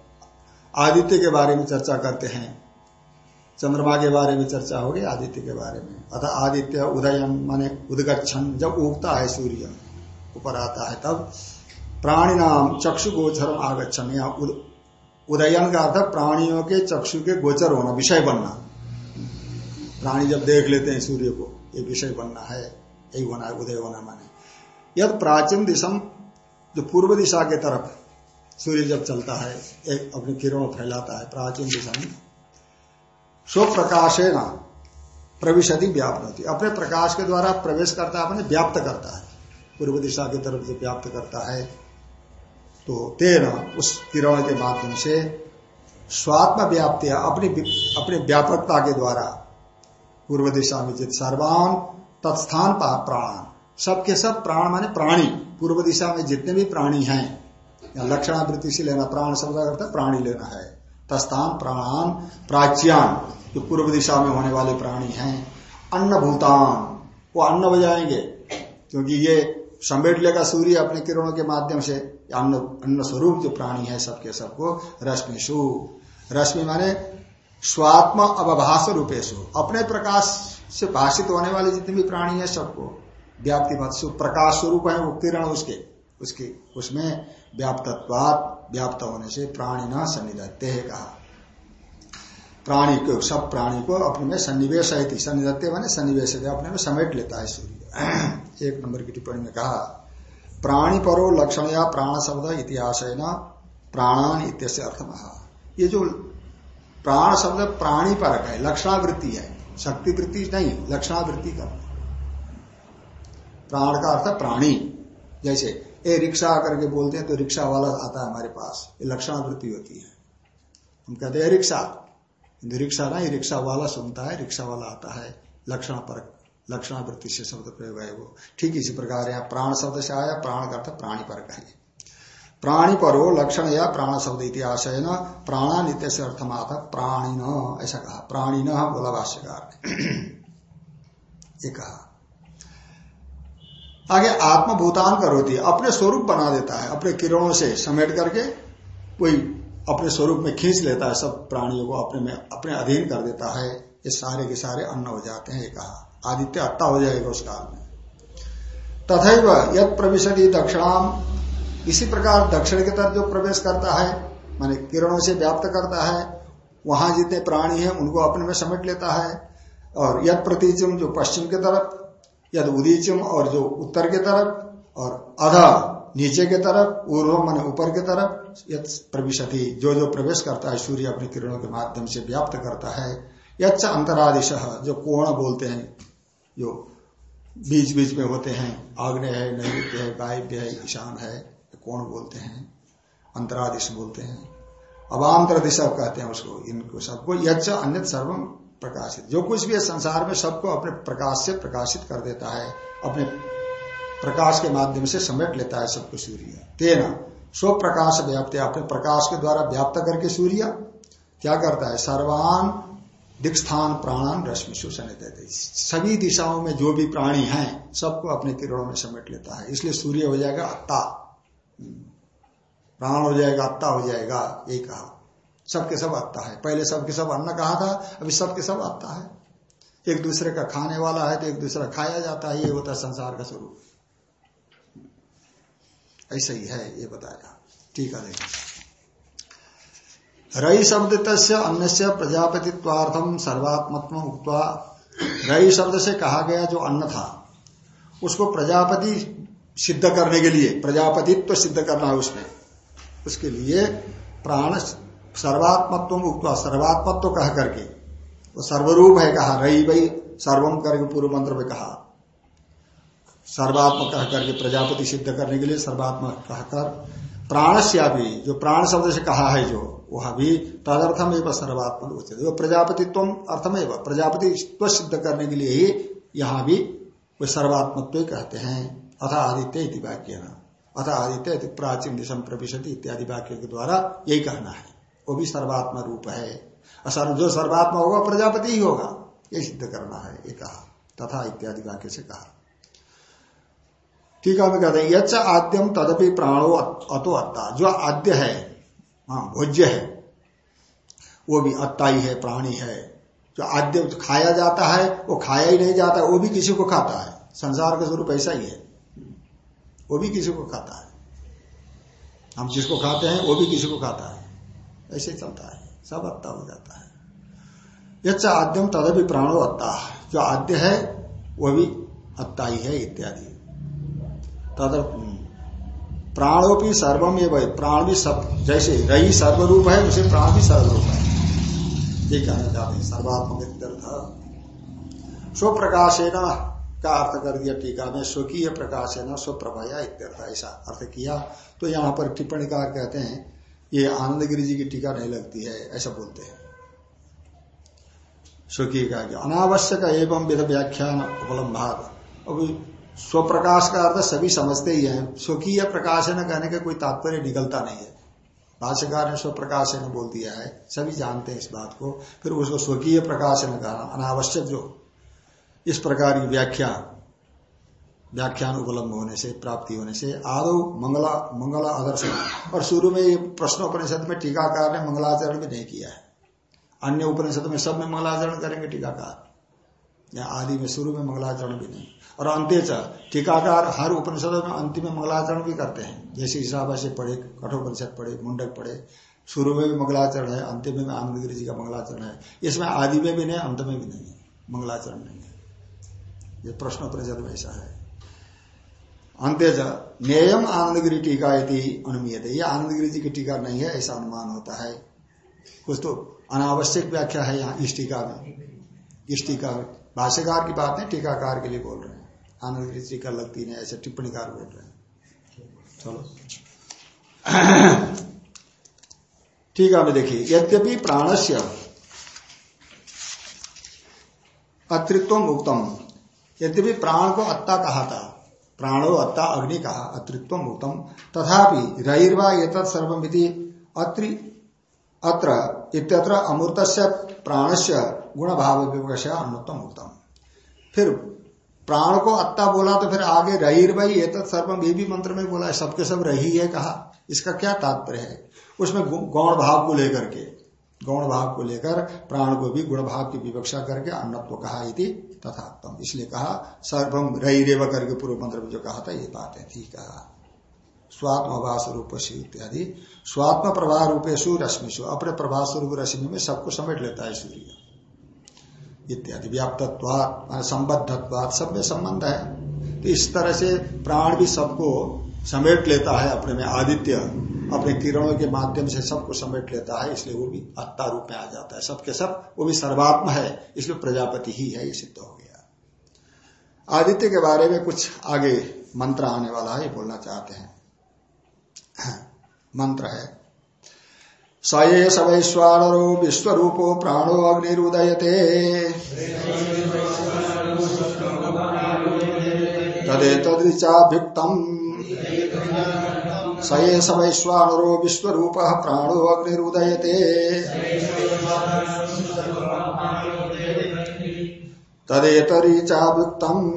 आदित्य के बारे में चर्चा करते हैं। चंद्रमा के बारे में चर्चा होगी आदित्य के बारे में। अतः आदित्य उदयन माने उदगछन जब उगता है सूर्य, ऊपर आता है तब। प्राणी नाम चक्षु गोचर आगछन या उदयन का अर्थ प्राणियों के चक्षु के गोचर होना, विषय बनना। प्राणी जब देख लेते हैं सूर्य को, ये विषय बनना है। यही होना है, उदय होना माने। यद प्राचीन दिशम जो पूर्व दिशा के तरफ़ सूर्य जब चलता है, एक अपनी किरण फैलाता है, प्राचीन दिशा में स्व प्रकाशे न प्रविशति व्याप्त होती। अपने प्रकाश के द्वारा प्रवेश करता है, अपने व्याप्त करता है। पूर्व दिशा की तरफ़ जो व्याप्त करता है तो तेना उस किरण के माध्यम से स्वात्म व्याप्ति अपनी अपनी व्यापकता के द्वारा पूर्व दिशा में जित सर्वान, तत्स्थान प्राण। सबके सब प्राण माने प्राणी। पूर्व दिशा में जितने भी प्राणी हैं, या लक्षणावृत्ति से लेना, प्राण शब्द करता प्राणी लेना है। तस्थान, प्राणान, प्राच्यान, जो पूर्व दिशा में होने वाले प्राणी हैं। अन्न भूतान, वो अन्न बजाएँगे, क्योंकि ये समेट लेगा सूर्य अपने किरणों के माध्यम से अन्न अन्न स्वरूप जो प्राणी है, सबके सबको रश्मि रश्मिशु रश्मि माने स्वात्मा अवभाष रूपेशु अपने प्रकाश से भाषित होने वाले जितने भी प्राणी है, सबको। व्याप्ति मत प्रकाश स्वरूप है, वो किरण उसके। उसके, उसमें व्याप्तत्वात, व्याप्त होने से प्राणी न सन्निधत्ते है कहा। प्राणी को, सब प्राणी को अपने में सन्निवेश है सन्निधत्ते माने सन्निवेश अपने में समेट लेता है सूर्य एक नंबर की टिप्पणी में कहा, प्राणी परो लक्षण या प्राण शब्द इतिहास है न प्राणान इत्यस्य अर्थ महा ये जो प्राण शब्द प्राणी परक है, लक्षणावृत्ति है शक्ति वृत्ति नहीं, लक्षणावृत्ति का। प्राण का अर्थ प्राणी। जैसे, ए, रिक्शा आकर के बोलते हैं तो रिक्शा वाला आता है हमारे पास। ये लक्षणावृत्ति होती है। हम कहते हैं रिक्शा। रिक्शा ना रिक्शा वाला सुनता है, रिक्शा वाला आता है। लक्षण पर, लक्षणावृत्ति से शब्द प्रयोग है वो। ठीक इसी प्रकार यहाँ प्राण शब्द से आया, प्राण का अर्थ प्राणी पर है प्राणी परो लक्षण या प्राण शब्द इतिहास है न प्राणा नित्य से अर्थमात प्राणी न ऐसा कहा प्राणी न बोला भाष्यकार ने। कहा। आगे आत्मभूतान करोती अपने स्वरूप बना देता है, अपने किरणों से समेट करके कोई अपने स्वरूप में खींच लेता है, सब प्राणियों को अपने में, अपने अधीन कर देता है। ये सारे के सारे अन्न हो जाते हैं, ये कहा। आदित्य अत्ता हो जाएगा उस काल में। तथा यद प्रविशति दक्षिणाम। इसी प्रकार दक्षिण की तरफ़ जो प्रवेश करता है, माने किरणों से व्याप्त करता है, वहाँ जितने प्राणी हैं, उनको अपने में समेट लेता है। और यद प्रतिचम जो पश्चिम की तरफ़ यद उदीचम और जो उत्तर की तरफ़ और अधा नीचे की तरफ़ ऊर्व मन ऊपर की तरफ़ प्रविशति। जो जो प्रवेश करता है, सूर्य अपनी किरणों के माध्यम से व्याप्त करता है। यच्च अंतरादिश, जो कोण बोलते हैं, जो बीच बीच में होते हैं, आग्नेय है नैत्य है वायव्य है, ईशान है, कोण बोलते हैं, अंतरादिश बोलते हैं। अवान्तर दिशा कहते हैं उसको, इनको सबको। यच्च अन्य सर्वम प्रकाशित जो कुछ भी है संसार में सबको अपने प्रकाश से प्रकाशित कर देता है, अपने प्रकाश के माध्यम से समेट लेता है सबको सूर्य। तेना स्व प्रकाश व्याप्त अपने प्रकाश के द्वारा व्याप्त करके सूर्य क्या करता है? सर्वान दिक्स्थान प्राणान रश्मि शोषण देते सभी दिशाओं में जो भी प्राणी हैं, सबको अपने किरणों में समेट लेता है। इसलिए सूर्य हो जाएगा अत्ता प्राण हो जाएगा अत्ता हो जाएगा। ये कहा। सबके सब आता है। पहले सबके सब अन्न कहा था? अभी सबके सब आता है। एक दूसरे का खाने वाला है तो एक दूसरा खाया जाता है, ये होता है संसार का स्वरूप। ऐसा ही है, ये बताया। ठीक है, देखिए। रई शब्द अन्य से प्रजापतित्वार्थम सर्वात्मत्व उक्वा रई शब्द से कहा गया जो अन्न था, उसको प्रजापति सिद्ध करने के लिए, प्रजापतित्व तो सिद्ध करना है उसमें। उसके लिए प्राण सर्वात्मत्व उक्वा सर्वात्मत्व कह करके, वो सर्वरूप है कहा, रही भाई सर्वम करके पूर्व मंत्र में कहा। सर्वात्म कह करके प्रजापति सिद्ध करने के लिए सर्वात्म कहकर प्राणस्या भी, जो प्राण शब्द से कहा है जो, वह भी तदर्थम एवं सर्वात्म उचित वो प्रजापतित्व अर्थम एवं प्रजापति सिद्ध करने के लिए ही यहाँ भी वो सर्वात्मत्व कहते हैं। अथा आदित्य इति वाक्य अथा आदित्य प्राचीन दिशम प्रविशति इत्यादि वाक्य के द्वारा यही कहना है। वो भी सर्वात्मा रूप है। असर जो सर्वात्मा होगा, प्रजापति ही होगा। ये सिद्ध करना है, ये कहा। तथा इत्यादि वाक्य से कहा। ठीक है मैं कहते हैं, यच्च आद्यम तदपि प्राणो अतो अत्ता। जो आद्य है हाँ भोज्य है, वो भी अत्ता ही है, प्राणी है। जो आद्य खाया जाता है, वो खाया ही नहीं जाता, वो भी किसी को खाता है। संसार का स्वरूप ऐसा ही है। वो भी किसी को खाता है। हम जिसको खाते हैं, वो भी किसी को खाता है। ऐसे चलता है, सब अत्ता हो जाता है। यच्च आद्यम तदपि प्राणो अत्ता, जो आद्य है, वह भी अत्ता ही है, इत्यादि। तद प्राणोपी सर्वम ये भाई प्राण भी सब, जैसे रही सर्वरूप है, उसे प्राण भी सर्वरूप है। ये कहना चाहते हैं सर्वात्मक स्व प्रकाशेन का अर्थ कर दिया टीका में, स्वकीय प्रकाश है न स्वप्रभया ऐसा अर्थ किया। तो यहाँ पर टिप्पणीकार कहते हैं ये आनंद गिरी जी की टीका नहीं लगती है, ऐसा बोलते हैं। स्वकीय का अनावश्यक एवं विध व्याख्यान उपलम्भात। अब स्वप्रकाश का अर्थ सभी समझते ही हैं। स्वकीय प्रकाश है न कहने का कोई तात्पर्य निकलता नहीं है। भाष्यकार ने स्वप्रकाश है बोल दिया है, सभी जानते हैं इस बात को। फिर उसको स्वकीय प्रकाश न कहा अनावश्यक जो इस प्रकार की व्याख्या व्याख्यान उपलब्ध होने से, प्राप्ति होने से, आदो मंगला मंगला आदर्श और शुरू में ये प्रश्नोपनिषद में टीकाकार ने मंगलाचरण भी नहीं किया है। अन्य उपनिषद में सब में मंगलाचरण करेंगे टीकाकार। या आदि में शुरू में मंगलाचरण भी नहीं। और अंत्य टीकाकार हर उपनिषद में अंतिम में मंगलाचरण भी करते हैं। जैसे हिसाब से पढ़े, कठोपनिषद पढ़े, मुंडक पढ़े, शुरू में भी मंगलाचरण है अंतिम में आनंद गिरी जी का मंगलाचरण है। इसमें आदि में भी नहीं, अंत में भी नहीं, मंगलाचरण नहीं है। ये प्रश्न प्रश्नोपनिषद में ऐसा है। अंत्यज नेयम आनंदगिरी टीका यदि अनुमीयत। है यह आनंदगिरी जी की टीका नहीं है, ऐसा अनुमान होता है। कुछ तो अनावश्यक व्याख्या है यहाँ इस टीका में। इस टीका में भाष्यकार की बात नहीं, टीकाकार के लिए बोल रहे हैं। आनंदगिरी टीका लगती नहीं, ऐसे टिप्पणीकार बोल रहे हैं। चलो। टीका में देखिए। यद्यपि प्राणस्य अतृत्व उत्तम यद्यपि प्राण को अत्ता कहा था प्राणो अत्ता अग्नि कहा अतृत्व उत्तम तथापि रईर्वा ये सर्वमिति अत्रि अत्र इत्यत्र अमूर्त प्राण से गुण भाव विवश अनुत्तम उत्तम फिर प्राण को अत्ता बोला तो फिर आगे रहीर भाई ये सर्वम, ये भी मंत्र में बोला है, सबके सब रही है कहा। इसका क्या तात्पर्य है? उसमें गौण भाव को लेकर के, गौण भाव को लेकर प्राण को भी गुण भाव की विवक्षा करके अन्नत्व कहा इति तथा इसलिए कहा सर्वम रही रेव करके पूर्व मंत्र में जो कहा था, ये बात है, ठीक कहा स्वात्मभाष रूप इत्यादि। स्वात्म प्रभा रूपेशु रश्मिशु अपने प्रभा स्वरूप रश्मि में सबको समेट लेता है सूर्य। इत्यादि। व्याप्तत्वाद संबद्धत्वाद सब में संबंध है। तो इस तरह से प्राण भी सबको समेट लेता है अपने में आदित्य, अपने किरणों के माध्यम से सबको समेट लेता है, इसलिए वो भी आत्ता रूप में आ जाता है। सबके सब, वो भी सर्वात्म है, इसलिए प्रजापति ही है, ये सिद्ध हो गया। आदित्य के बारे में कुछ आगे मंत्र आने वाला है, ये बोलना चाहते हैं। मंत्र है, स सये सवैश्वाणरो विश्वरूपो प्राणो अग्निरुदयते। तदेतदृचाभ्युक्तम् सये सवैश्वाणरो विश्वरूप प्राणो अग्निरुदयते। तदेतरीचाभुक्तम्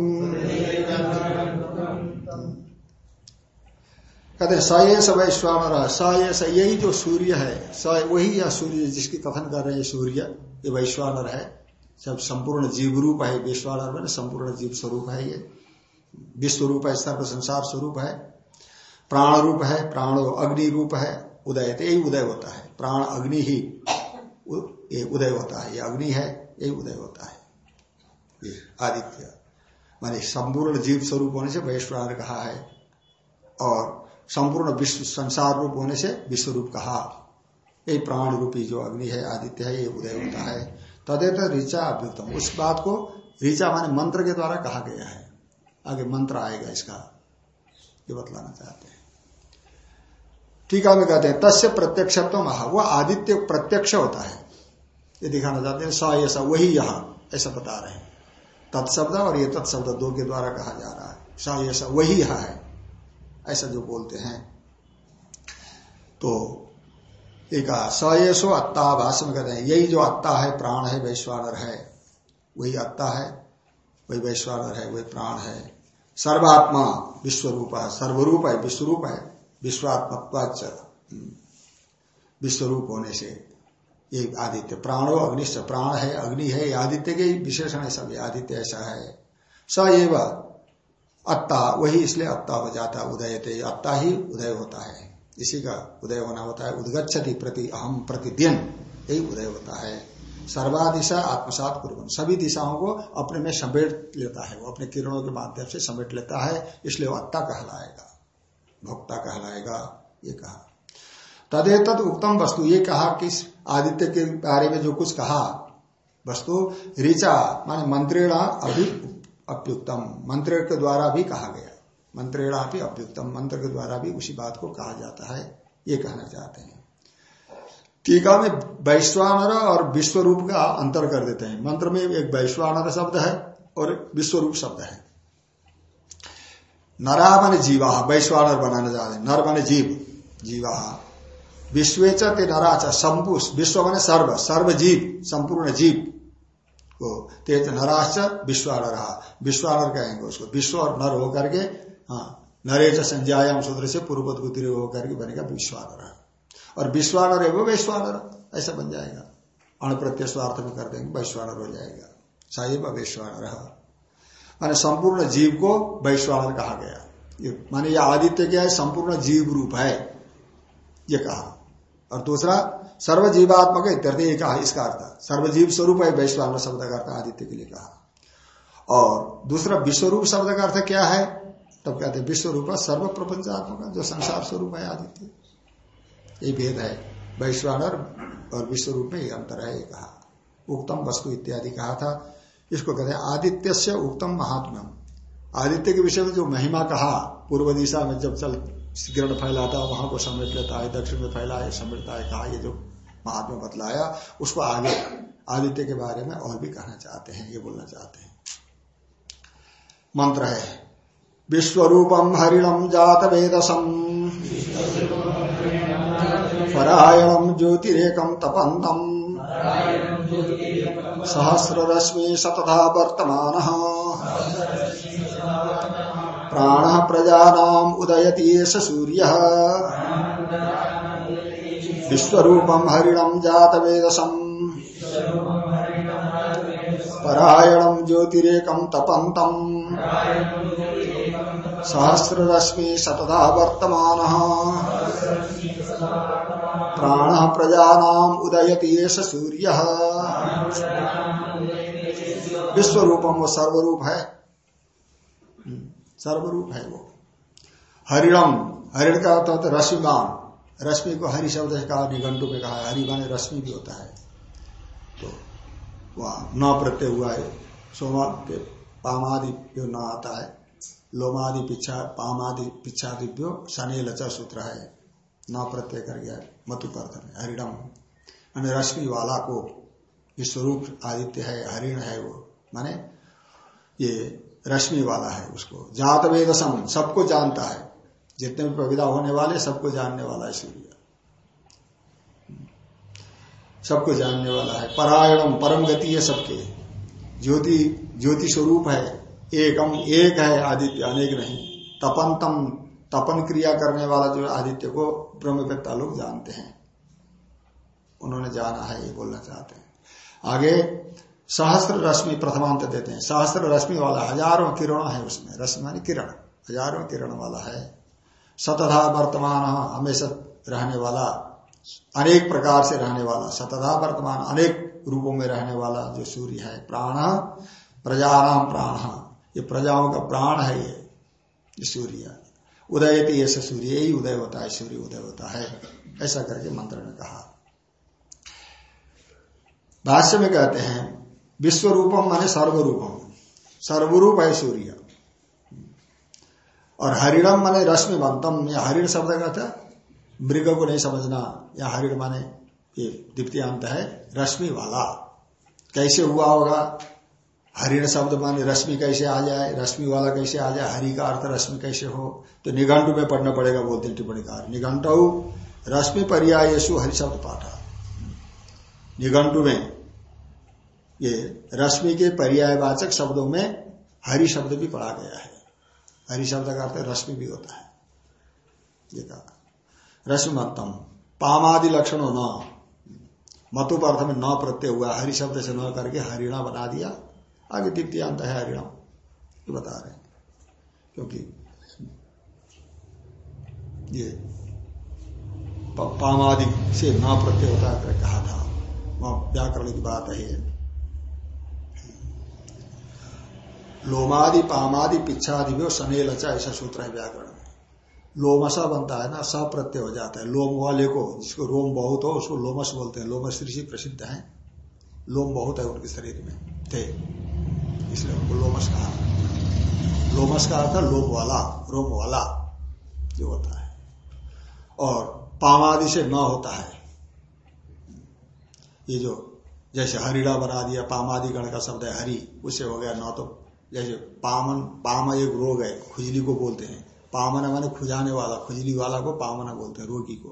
कहते हैं सये स वैश्वानर स स यही जो सूर्य है, स वही यह सूर्य जिसकी कथन कर रहे हैं सूर्य, ये वैश्वानर है। सब संपूर्ण जीव रूप है, विश्वानर में संपूर्ण जीव स्वरूप है ये। विश्व रूप है, सर्व संसार स्वरूप है। प्राण रूप है, प्राणो अग्नि रूप है, उदय तो यही उदय होता है। प्राण अग्नि ही ये उदय होता है। ये अग्नि है यही उदय होता है। ये आदित्य। माने संपूर्ण जीव स्वरूप होने से वैश्वान कहा है, और संपूर्ण विश्व, संसार रूप होने से विश्व रूप कहा। यही प्राण रूपी जो अग्नि है, आदित्य है, ये उदय होता है। तदेत ऋचा अभ्युक्तम उस बात को ऋचा माने मंत्र के द्वारा कहा गया है। आगे मंत्र आएगा इसका, ये बतलाना चाहते हैं। टीका में कहते हैं, तस्य प्रत्यक्षत्व महा वह आदित्य प्रत्यक्ष होता है। ये दिखाना चाहते हैं, स ऐसा वही यहाँ, ऐसा बता रहे हैं। तत्शब्द और ये तत्शब्द दो के द्वारा कहा जा रहा है। स ऐसा वही यहाँ है, ऐसा जो बोलते हैं। तो एक सयसो अत्ता भाषण में कहते हैं, यही जो अत्ता है, प्राण है, वैश्वानर है, वही अत्ता है। वही वैश्वानर है, वही प्राण है। सर्वात्मा विश्व रूप है, सर्वरूप है, विश्वरूप है। विश्वात्मत्वाच विश्वरूप होने से ये आदित्य प्राणो अग्निश्च प्राण है, अग्नि है आदित्य के विशेषण है सभी आदित्य ऐसा है। स एव अत्ता, वही इसलिए अत्ता हो जाता उदय थे अत्ता ही उदय होता है। इसी का उदय होना होता है उदगछति प्रति अहम प्रतिदिन, यही उदय होता है। सर्वादिशा आत्मसात कुर्बन सभी दिशाओं को अपने में समेट लेता है। वो अपने किरणों के माध्यम से समेट लेता है, इसलिए वो अत्ता कहलाएगा। भोक्ता कहलाएगा, ये कहा। तदे तद उत्तम वस्तु। ये कहा कि आदित्य के बारे में जो कुछ कहा, वस्तु ऋचा, माने मंत्रेणा अभी अप्युक्तम मंत्र के द्वारा भी कहा गया। मंत्रेणा भी अप्युक्तम मंत्र के द्वारा भी उसी बात को कहा जाता है। ये कहना चाहते हैं। टीका में वैश्वानर और विश्व रूप का अंतर कर देते हैं। मंत्र में एक वैश्वानर शब्द है और विश्व रूप शब्द है। नरा मन जीवा, वैश्वानर बनाने जा रहे नर मन जीव, जीवा। विश्वेच ते नराच संपुष विश्व मन सर्व सर्व जीव, संपूर्ण जीव को। तेज नराश्च विश्वानर। विश्वानर कहेंगे उसको, विश्व और नर होकर के हाँ नरेच संज्ञायाम सूत्र से पूर्वत गुतिर होकर के बनेगा विश्वानर। और विश्वानर है वो वैश्वानर। ऐसा बन जाएगा। अण प्रत्यय स्वार्थ में कर देंगे, वैश्वानर हो जाएगा। साहिब वैश्वानर माने संपूर्ण जीव को वैश्वानर कहा गया। माने यह आदित्य क्या है? संपूर्ण जीव रूप है। ये कहा। और दूसरा सर्वजीवात्मक इत्यर्थ ये कहा इसका अर्थ। सर्वजीव स्वरूप है वैश्वान शब्द का अर्थ आदित्य के लिए कहा। और दूसरा, विश्वरूप शब्द का अर्थ क्या है? तब कहते हैं विश्व रूप सर्व प्रपंचात्मक जो संसार स्वरूप है आदित्य। ये भेद है। वैश्वानर और विश्व रूप में ये अंतर है, ये कहा। उत्तम वस्तु इत्यादि कहा था। इसको कहते हैं आदित्य से उत्तम महात्मा आदित्य के विषय में जो महिमा कहा, पूर्व दिशा में जब चल ग्रहण फैलाता वहाँ को समेट लेता है, दक्षिण में फैला है समेटता है, कहा ये जो महात्मा बतलाया, उसको आगे आदित्य के बारे में और भी कहना चाहते हैं, ये बोलना चाहते हैं। मंत्र है, विश्वरूपम हरिणम जात वेदसम परायणम ज्योतिरेकम तपंतम सहस्रश्मि सतथा वर्तमान। प्राण प्रजा उदयती सूर्य। विश्वरूपम हरिणम जात वेदसम परायणम ज्योतिरेकम तपंतम सहस्रश्मि सतदा वर्तमान। प्राण प्रजा उदयती सूर्य। विश्व रूपम वो सर्वरूप है। सर्वरूप है वो। हरिणम, हरिण का अर्थ होता है रश्मिमान रश्मि को हरि शब्द से कहा, निघंटू में कहा, हरि माने रश्मि भी होता है। तो वहाँ न प्रत्यय हुआ है। सोमा के पामादि जो न आता है। लोमादि पिछा पामादि पिछादिव्यो शनि लचा सूत्र है। न प्रत्यय कर गया मतुपर्थ में, हरिणम। मान रश्मि वाला को स्वरूप आदित्य है, हरिण है वो। माने ये रश्मि वाला है उसको। जात वेदसम सबको जानता है। जितने भी प्रविधा होने वाले, सबको जानने वाला है सूर्य। सबको जानने वाला है। परायणम, परम गति है सबके। ज्योति ज्योति स्वरूप है। एकम एक है आदित्य, अनेक नहीं। तपनतम, तपन क्रिया करने वाला जो आदित्य को ब्रह्मवेत्ता लोग जानते हैं। उन्होंने जाना है, ये बोलना चाहते हैं। आगे सहस्त्र रश्मि प्रथमांत देते हैं। सहस्त्र रश्मि वाला हज़ारों किरण है उसमें। रश्मि मानी किरण। हज़ारों किरण वाला है। सतधा वर्तमान हमेशा रहने वाला, अनेक प्रकार से रहने वाला। सतधा वर्तमान अनेक रूपों में रहने वाला जो सूर्य है, प्राण, प्रजानाम प्राण। ये प्रजाओं का प्राण है ये सूर्य। उदय ये सूर्य ही उदय होता है, सूर्य उदय होता है। ऐसा करके मंत्र ने कहा। भाष्य में कहते हैं विश्व रूपम माने सर्वरूपम। सर्वरूप है सूर्य। और हरिणम माने रश्मि बंतम या हरिण शब्द का था, मृग को नहीं समझना। या हरिण माने ये द्वितीयांत है, रश्मि वाला। कैसे हुआ होगा? हरिण शब्द माने रश्मि कैसे आ जाए, रश्मि वाला कैसे आ जाए, हरि का अर्थ रश्मि कैसे हो? तो निघंटु में पढ़ना पड़ेगा, बोलते हैं टिप्पणी कार। निघंट, रश्मि पर्याय हरि शब्द पाठा। निघंटु में, ये रश्मि के पर्यायवाचक शब्दों में हरि शब्द भी पढ़ा गया है। हरि शब्द का अर्थ रश्मि भी होता है। ये कहा। रश्मिमत्तम, पामादि लक्षणों न। मतु पर अर्थ में न प्रत्यय हुआ, हरि शब्द से न करके हरिणा बना दिया। आगे द्वितीयांत है हरिणा ये बता रहे क्योंकि ये पामादि से ना प्रत्यय होता है कहा था। वहाँ व्याकरण की बात है। लोमादि, पामादि पिछादि भी सने लचा ऐसा सूत्र है व्याकरण में। लोमसा बनता है ना स प्रत्यय हो जाता है। लोम वाले को जिसको रोम बहुत हो, उसको लोमस बोलते हैं। लोमस ऋषि प्रसिद्ध है। लोम बहुत है उनके शरीर में। थे। इसलिए उनको लोमस कहा। लोमस का अर्थ लोम वाला रोम वाला जो होता है। और पामादि से न होता है। ये जो, जैसे हरिड़ा बना दिया पामादि गण का शब्द है, हरि उसे हो गया न तो जैसे पामन, पाम एक रोग है, खुजली को बोलते हैं। पामन माने खुजाने वाला, खुजली वाला को पामना बोलते हैं, रोगी को।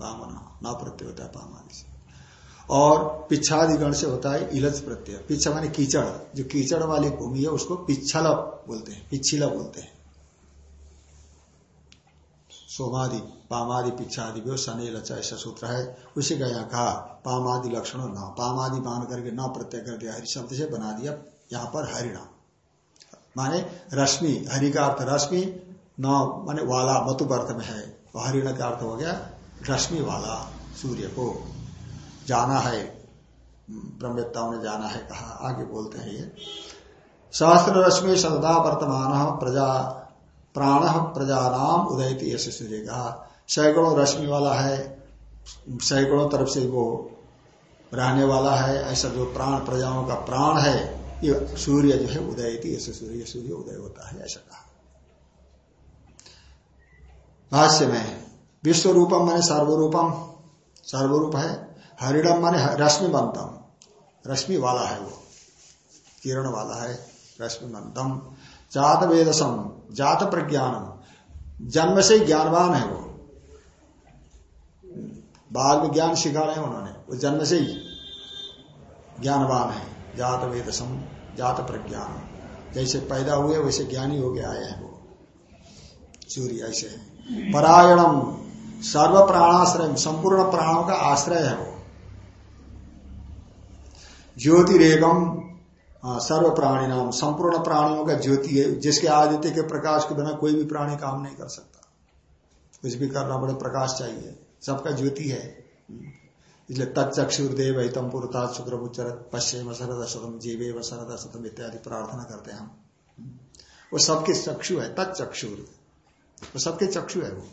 पामना न प्रत्यय होता है पामादि से। और पिछादि गण से होता है इलज प्रत्यय। पिछा माने कीचड़। जो कीचड़ वाली भूमि है, उसको पिछला बोलते हैं पिछिला बोलते हैं। सोमादि, पामादि पिछादि भी शनि, लचा, ऐसा सूत्र है। उसी का यहाँ कहा, पामादि लक्षण न, पामादि मान करके न प्रत्यय कर दिया, हरि शब्द से बना दिया, यहाँ पर हरिणा माने रश्मि, हरि का अर्थ रश्मि, न, माने वाला मतु अर्थ में है। हरिण का अर्थ हो गया रश्मि वाला, सूर्य को। जाना है, ब्रह्मवेत्ताओं ने जाना है, कहा, आगे बोलते हैं ये। सहस्त्र रश्मि सदा वर्तमान प्रजा, प्राण प्रजा नाम उदयती, ऐसे सूर्य कहा। सैकड़ों रश्मि वाला है, सैकड़ों तरफ़ से वो रहने वाला है, ऐसा जो प्राण, प्रजाओं का प्राण है, ये सूर्य जो है उदय थी ऐसे सूर्य सूर्य उदय होता है, ऐसा कहा। भाष्य में विश्व रूपम मैंने सर्वरूपम, सर्वरूप है हरिणम माने रश्मि बंतम रश्मि वाला है वो। किरण वाला है रश्मि बंतम जात वेदसम जात प्रज्ञानम जन्म से ज्ञानवान है वो। बाल विज्ञान सिखा रहे हैं उन्होंने। वो जन्म से ही ज्ञानवान है। जात वेदसम जात प्रज्ञान जैसे पैदा हुए, वैसे ज्ञानी हो आए हैं वो। सूर्य ऐसे है। परायणम सर्व प्राणाश्रय संपूर्ण प्राणों का आश्रय है वो। ज्योतिरेगम सर्व प्राणी नाम संपूर्ण प्राणियों का ज्योति है, जिसके आदित्य के प्रकाश के बिना कोई भी प्राणी काम नहीं कर सकता। कुछ भी करना पड़े, प्रकाश चाहिए, सबका ज्योति है। इसलिए तत्चक्षुर्देव हितम पुरता शुक्र उच्चरत पश्चिम शरद शतम जीवे व शरद शतम इत्यादि प्रार्थना करते हैं हम। वो सबके चक्षु है, तत्चक्षुर। वो सबके चक्षु है वो।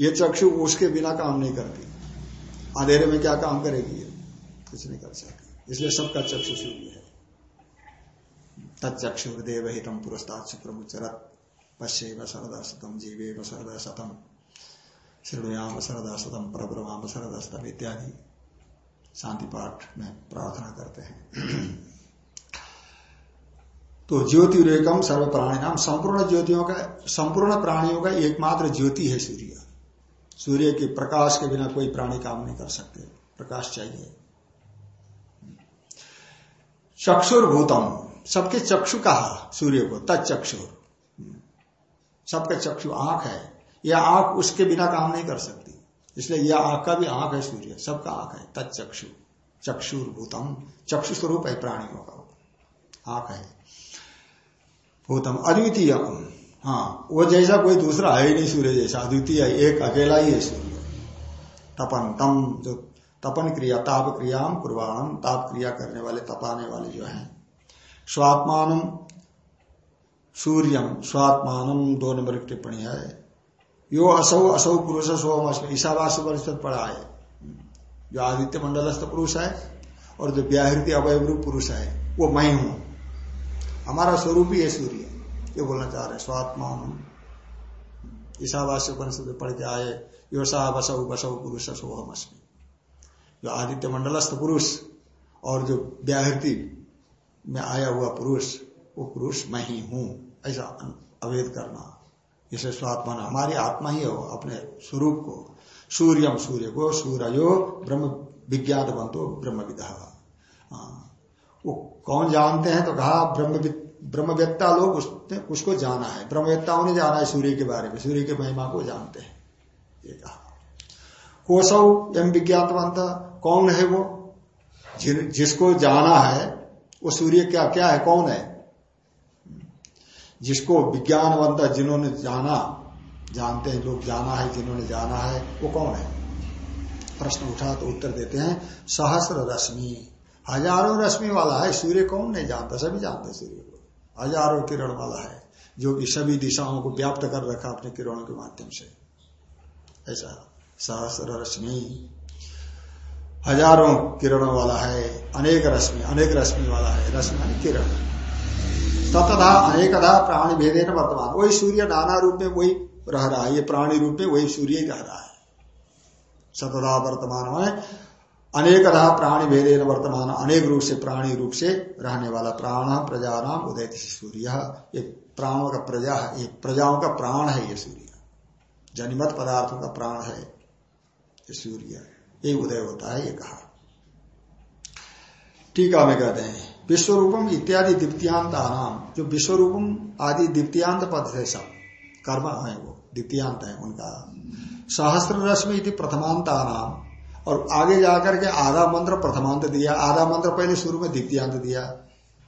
ये चक्षु उसके बिना काम नहीं करती। अंधेरे में क्या काम करेगी ये? कुछ नहीं कर सकती। इसलिए सबका चक्षु सूर्य है। तत्चक्षुर्देव हितम पुरस्ता शुक्र उच्चरत पश्चिम शरद शतम जीवे व शरद शतम श्रृणुयाम शरदा शतम परब्रह्म शरदा शतम इत्यादि शांति पाठ में प्रार्थना करते हैं। तो ज्योतिरेकम सर्व प्राणी नाम संपूर्ण ज्योतियों का, संपूर्ण प्राणियों का एकमात्र ज्योति है सूर्य। सूर्य के प्रकाश के बिना कोई प्राणी काम नहीं कर सकते। प्रकाश चाहिए। चक्षुर भूतम। सबके चक्षु कहा सूर्य को तत्चक्षुर सबका चक्षु आँख है। यह आँख उसके बिना काम नहीं कर सकती। इसलिए यह आँख का भी आँख है सूर्य, सबका आँख है। तत्चक्षु चक्षुर भूतम। चक्षु स्वरूप है प्राणियों का। आँख है। भूतम, अद्वितीय। हाँ वो जैसा कोई दूसरा है ही नहीं सूर्य जैसा। अद्वितीय एक अकेला ही है सूर्य। तपन तम जो तपन क्रिया, ताप क्रियाम कुर्बान ताप क्रिया करने वाले, तपाने वाले जो हैं। स्वात्मान सूर्यम स्वात्मान दो नंबर की टिप्पणी है। यो असौ असौ पुरुष सोम ईशावास परिषद पड़ा है। जो आदित्य मंडलस्थ पुरुष है, और जो व्याहृति अवयव पुरुष है, वो मैं हूँ। हमारा स्वरूप ही है सूर्य। ये बोलना चाह रहे स्वात्मान। ईशावास्य उपनिषद पढ़ के आए योसा बसौ बसौ पुरुष सोहम अस्मी जो आदित्य मंडलस्थ पुरुष और जो व्याहृति में आया हुआ पुरुष, वो पुरुष मैं ही हूँ, ऐसा अवेद करना। इसे स्वात्मा हमारी आत्मा ही हो अपने स्वरूप को। सूर्यम सूर्य को, सूर्यो ब्रह्म विज्ञात बंतो ब्रह्म विधा हाँ। वो कौन जानते हैं तो कहा, ब्रह्म ब्रह्मवेत्ता लोग उसने उसको जाना है। ब्रह्मवेत्ताओं ने जाना है सूर्य के बारे में। सूर्य की महिमा को जानते हैं। ये कहा। कोशव एम विज्ञातवंत कौन है वो? जिन, जिसको जाना है, वो सूर्य क्या क्या है? कौन है? जिसको विज्ञानवंत जिन्होंने जाना, जानते हैं, लोग जाना है, जिन्होंने जाना है, वो कौन है? प्रश्न उठा तो उत्तर देते हैं, सहस्र रश्मि। हज़ारों रश्मि वाला है, सूर्य कौन नहीं जानता? सभी जानते सूर्य को। हज़ारों किरण वाला है, जो कि सभी दिशाओं को व्याप्त कर रखा अपने किरणों के माध्यम से। ऐसा सहस्र रश्मि। हज़ारों किरणों वाला है, अनेक रश्मि अनेक रश्मि वाला है, रश्मि किरण। तथा अनेकधा प्राणी भेदे न वर्तमान। वही सूर्य नाना रूप में वही रह रहा है, ये प्राणी रूप में वही सूर्य ही रह रहा है। सतधा वर्तमान में अनेकधा प्राणी भेदे न वर्तमान, अनेक रूप से प्राणी रूप से रहने वाला प्राण प्रजा नाम उदय सूर्य। ये प्राणों का प्रजा है, ये प्रजाओं का प्राण है ये सूर्य। जनिमत पदार्थों का प्राण है ये सूर्य। ये उदय होता है ये कहा टीका में कहते हैं, विश्वरूपम इत्यादि द्वितीयांत नाम जो विश्वरूपम आदि द्वितीयांत पद है सब, कर्म है वो द्वितीयांत है उनका। सहस्त्र रश्मि इति प्रथमांता नाम और आगे जाकर के आधा मंत्र प्रथमांत दिया, आधा मंत्र पहले शुरू में द्वितीयांत दिया।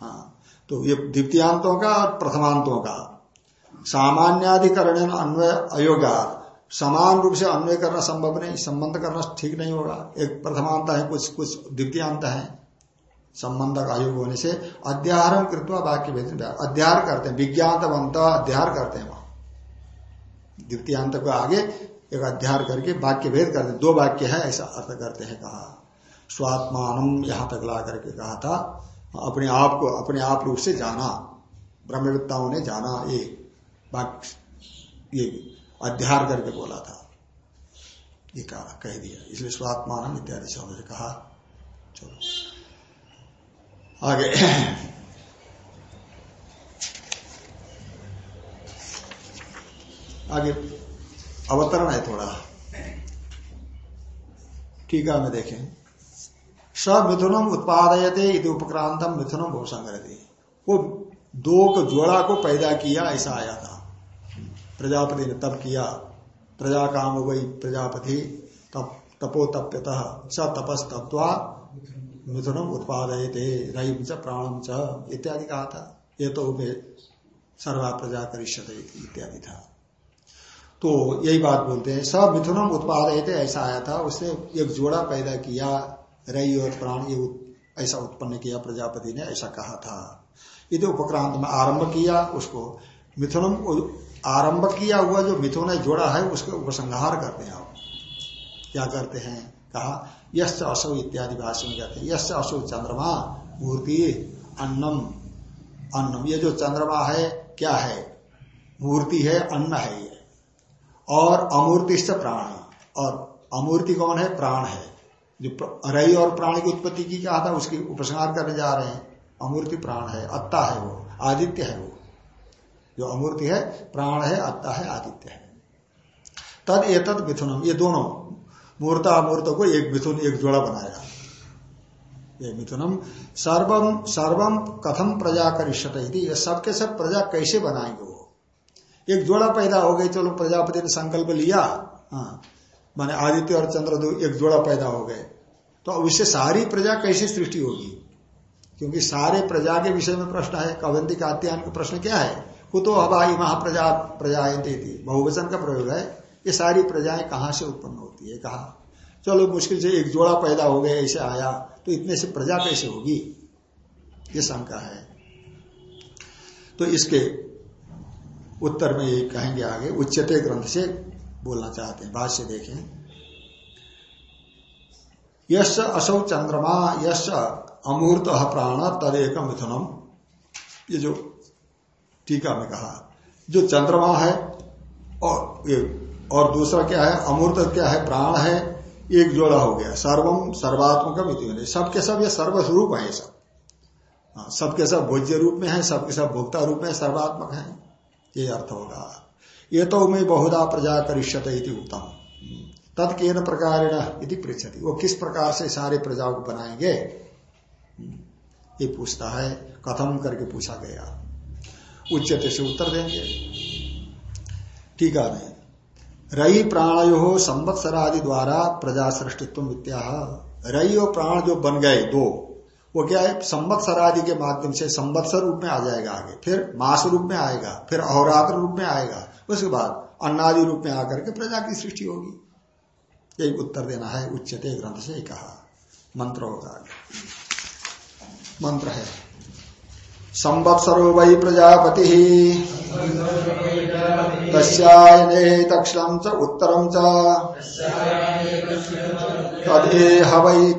हाँ तो ये द्वितीयांतों का और प्रथमांतों का। सामान्याधिकरण अन्वय अयोगा समान रूप से अन्वय करना संभव नहीं, संबंध करना ठीक नहीं होगा। एक प्रथमांत है, कुछ कुछ द्वितीयांत है, संबंध का आयोग होने से अध्याहार कृत्वा वाक्य भेद अध्याहार करते हैं, विज्ञातवंत अध्याहार करते हैं वहाँ। द्वितीयांत को आगे एक अध्याहार करके वाक्य भेद करते दो वाक्य है, ऐसा अर्थ करते हैं कहा। स्वात्मान यहाँ तक ला करके कहा था, अपने आप को, अपने आप रूप से जाना ब्रह्मविद्ताओं ने जाना ये, वाक्य अध्यार करके बोला था। ये कहा, कह दिया। इसलिए स्वात्मान इत्यादि शब्द से कहा, चलो। आगे। आगे अवतरण है थोड़ा। टीका में देखें। स मिथुनम उत्पादयते उपक्रांतम मिथुनम वो संग्रहते वो दो को जोड़ा को पैदा किया, ऐसा आया था। प्रजापति ने तप किया। प्रजा काम वही प्रजापति तप तपो तप्यत स तपस तत्वा मिथुनम उत्पादयते रईम च प्राणम च इत्यादि कहा था। ये तो वे सर्वा प्रजा करिष्यते इत्यादि था। तो यही बात बोलते हैं सब मिथुनम उत्पादयते ऐसा आया था, उसने एक जोड़ा पैदा किया, रई और प्राण, ये ऐसा उत्पन्न किया प्रजापति ने, ऐसा कहा था। यदि उपक्रांत में आरंभ किया उसको। मिथुनम आरंभ किया हुआ जो मिथुन ने जोड़ा है, उसका उपसंहार करते हैं आप। क्या करते हैं? कहा यश असो इत्यादि भाषा में कहते हैं यश असो चंद्रमा मूर्ति अन्नम। अन्नम, ये जो चंद्रमा है, क्या है? मूर्ति है, अन्न है ये। और अमूर्ति से प्राण। और अमूर्ति कौन है? प्राण है। जो रई और प्राण की उत्पत्ति की कहा था, उसकी उपसंहार करने जा रहे हैं। अमूर्ति प्राण है, अत्ता है वो, आदित्य है वो। जो अमूर्ति है, प्राण है अत्ता है, आदित्य है। तद एतद मिथुनम, ये दोनों मूर्ता अमूर्त को एक मिथुन, एक जोड़ा बनाया। ये मिथुनम सर्वम सर्वम कथम प्रजा करिष्यत ये सबके सब प्रजा कैसे बनाएँगे वो? एक जोड़ा पैदा हो गई, चलो प्रजापति ने संकल्प लिया हाँ माने आदित्य और चंद्र दो एक जोड़ा पैदा हो गए। तो उससे सारी प्रजा कैसे सृष्टि होगी? क्योंकि सारे प्रजा के विषय में प्रश्न है, कवंती, कात्यायन का प्रश्न क्या है? कुतो हवाई महाप्रजा प्रजाएँ बहुवचन का प्रयोग है। ये सारी प्रजाएँ कहाँ से उत्पन्न होती है? कहा? चलो, मुश्किल से एक जोड़ा पैदा हो गया ऐसे आया तो इतने से प्रजा कैसे होगी? ये शंका है। तो इसके उत्तर में ये कहेंगे आगे, उच्चते ग्रंथ से बोलना चाहते हैं, भाष्य देखें। यश असौ चंद्रमा यश अमूर्त प्राण, तदेक मिथुनम। ये जो टीका में कहा। जो चंद्रमा है और और दूसरा क्या है? अमूर्त क्या है? प्राण है एक जोड़ा हो गया। सर्वम सर्वात्मक सबके सब ये सर्वस्वरूप है सब। हाँ, सबके सब भोज्य रूप में है सबके सब भोक्ता रूप में सर्वात्मक है। ये अर्थ होगा। ये तो मैं बहुधा प्रजा करिष्यत उत्तम तत्के प्रकार पृछति वो किस प्रकार से सारे प्रजा को बनाएँगे? ये पूछता है। कथम करके पूछा गया। उच्चते से उत्तर देंगे। ठीक है रई प्राणयो संवत्सरादि द्वारा प्रजा सृष्टित्व मित्या रई और प्राण जो बन गए, दो, वो क्या है? संवत्सर आदि के माध्यम से संवत्सर रूप में आ जाएगा आगे, फिर मास रूप में आएगा, फिर अहोरात्र रूप में आएगा। उसके बाद अन्नादि रूप में आकर के प्रजा की सृष्टि होगी। यही उत्तर देना है, उच्चते ग्रंथ से कहा। मंत्र होगा मंत्र है। संवत्सरो वै प्रजापति तस्यायने दक्षिणं च उत्तरं च।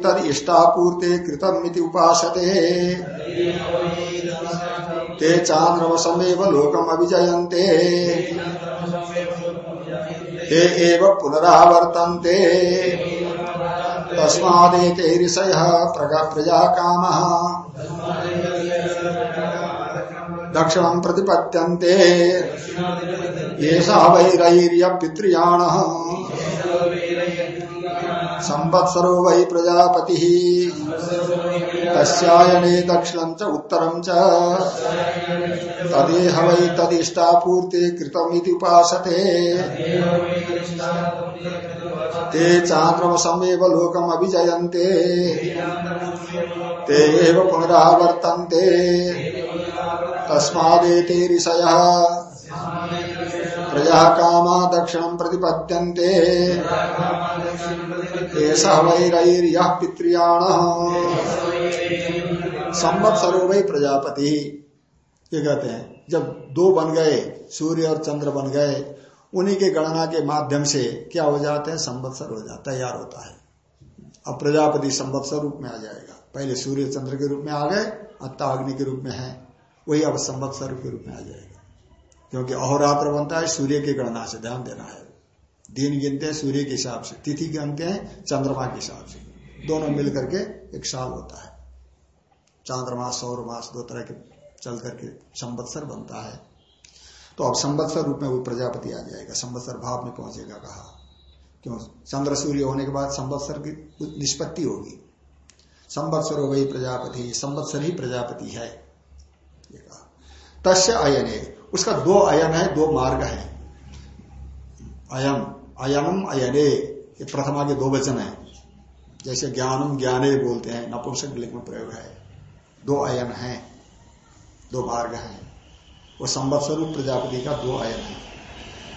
तद इष्टापूर्ते कृतमिति उपासते। ते चान्द्रमसमेव लोकमभिजयन्ते। ते एव पुनरावर्तन्ते। तस्मादेते ऋषयः प्रजा कामः दक्षिणं प्रतिपत्यन्ते येषा वैरैर्य पितृयाण संवत्सरो वै प्रजापति तस्यायने दक्षिणं च उत्तरं तदेह वै तदिष्टापूर्ति कृतमिति उपासते। ते चान्द्रमसमेव लोकम् अभिजयन्ते ते पुनरावर्तन्ते। तस्मादेते ऋषयः। प्रजा कामा दक्षिण प्रतिपद्यन्ते। एषः वैरैर्यः पितृयाणः संवत्सरो वै प्रजापति। ये कहते हैं, जब दो बन गए, सूर्य और चंद्र बन गए, उन्हीं के गणना के माध्यम से क्या हो जाते हैं? संवत्सर हो जाता तैयार होता है। अब प्रजापति संवत्सर रूप में आ जाएगा। पहले सूर्य चंद्र के रूप में आ गए अत्ता अग्नि के रूप में है। वही अब संवत्सर के रूप में आ जाएगा। क्योंकि अहोरात्र बनता है, सूर्य की गणना से ध्यान देना है। दिन गिनते हैं, सूर्य के हिसाब से। तिथि गिनते हैं, चंद्रमा के हिसाब से। दोनों मिलकर के एक साल होता है। चांद्रमास सौर, मास, दो तरह के चल करके संवत्सर बनता है। तो अब संवत्सर रूप में वो प्रजापति आ जाएगा। संवत्सर भाव में पहुंचेगा कहा? क्यों? चंद्र सूर्य होने के बाद संवत्सर की निष्पत्ति होगी। संवत्सर हो गई प्रजापति। संवत्सर ही प्रजापति है। तस्य अयन। उसका दो अयन है, दो मार्ग है। अयम अयनम अयने। ये प्रथमा के दो वचन है। जैसे ज्ञानम ज्ञाने बोलते हैं, नपुंसक लिंग में प्रयोग है। दो अयन है, दो मार्ग है। वो संवत्सरूप प्रजापति का दो अयन है।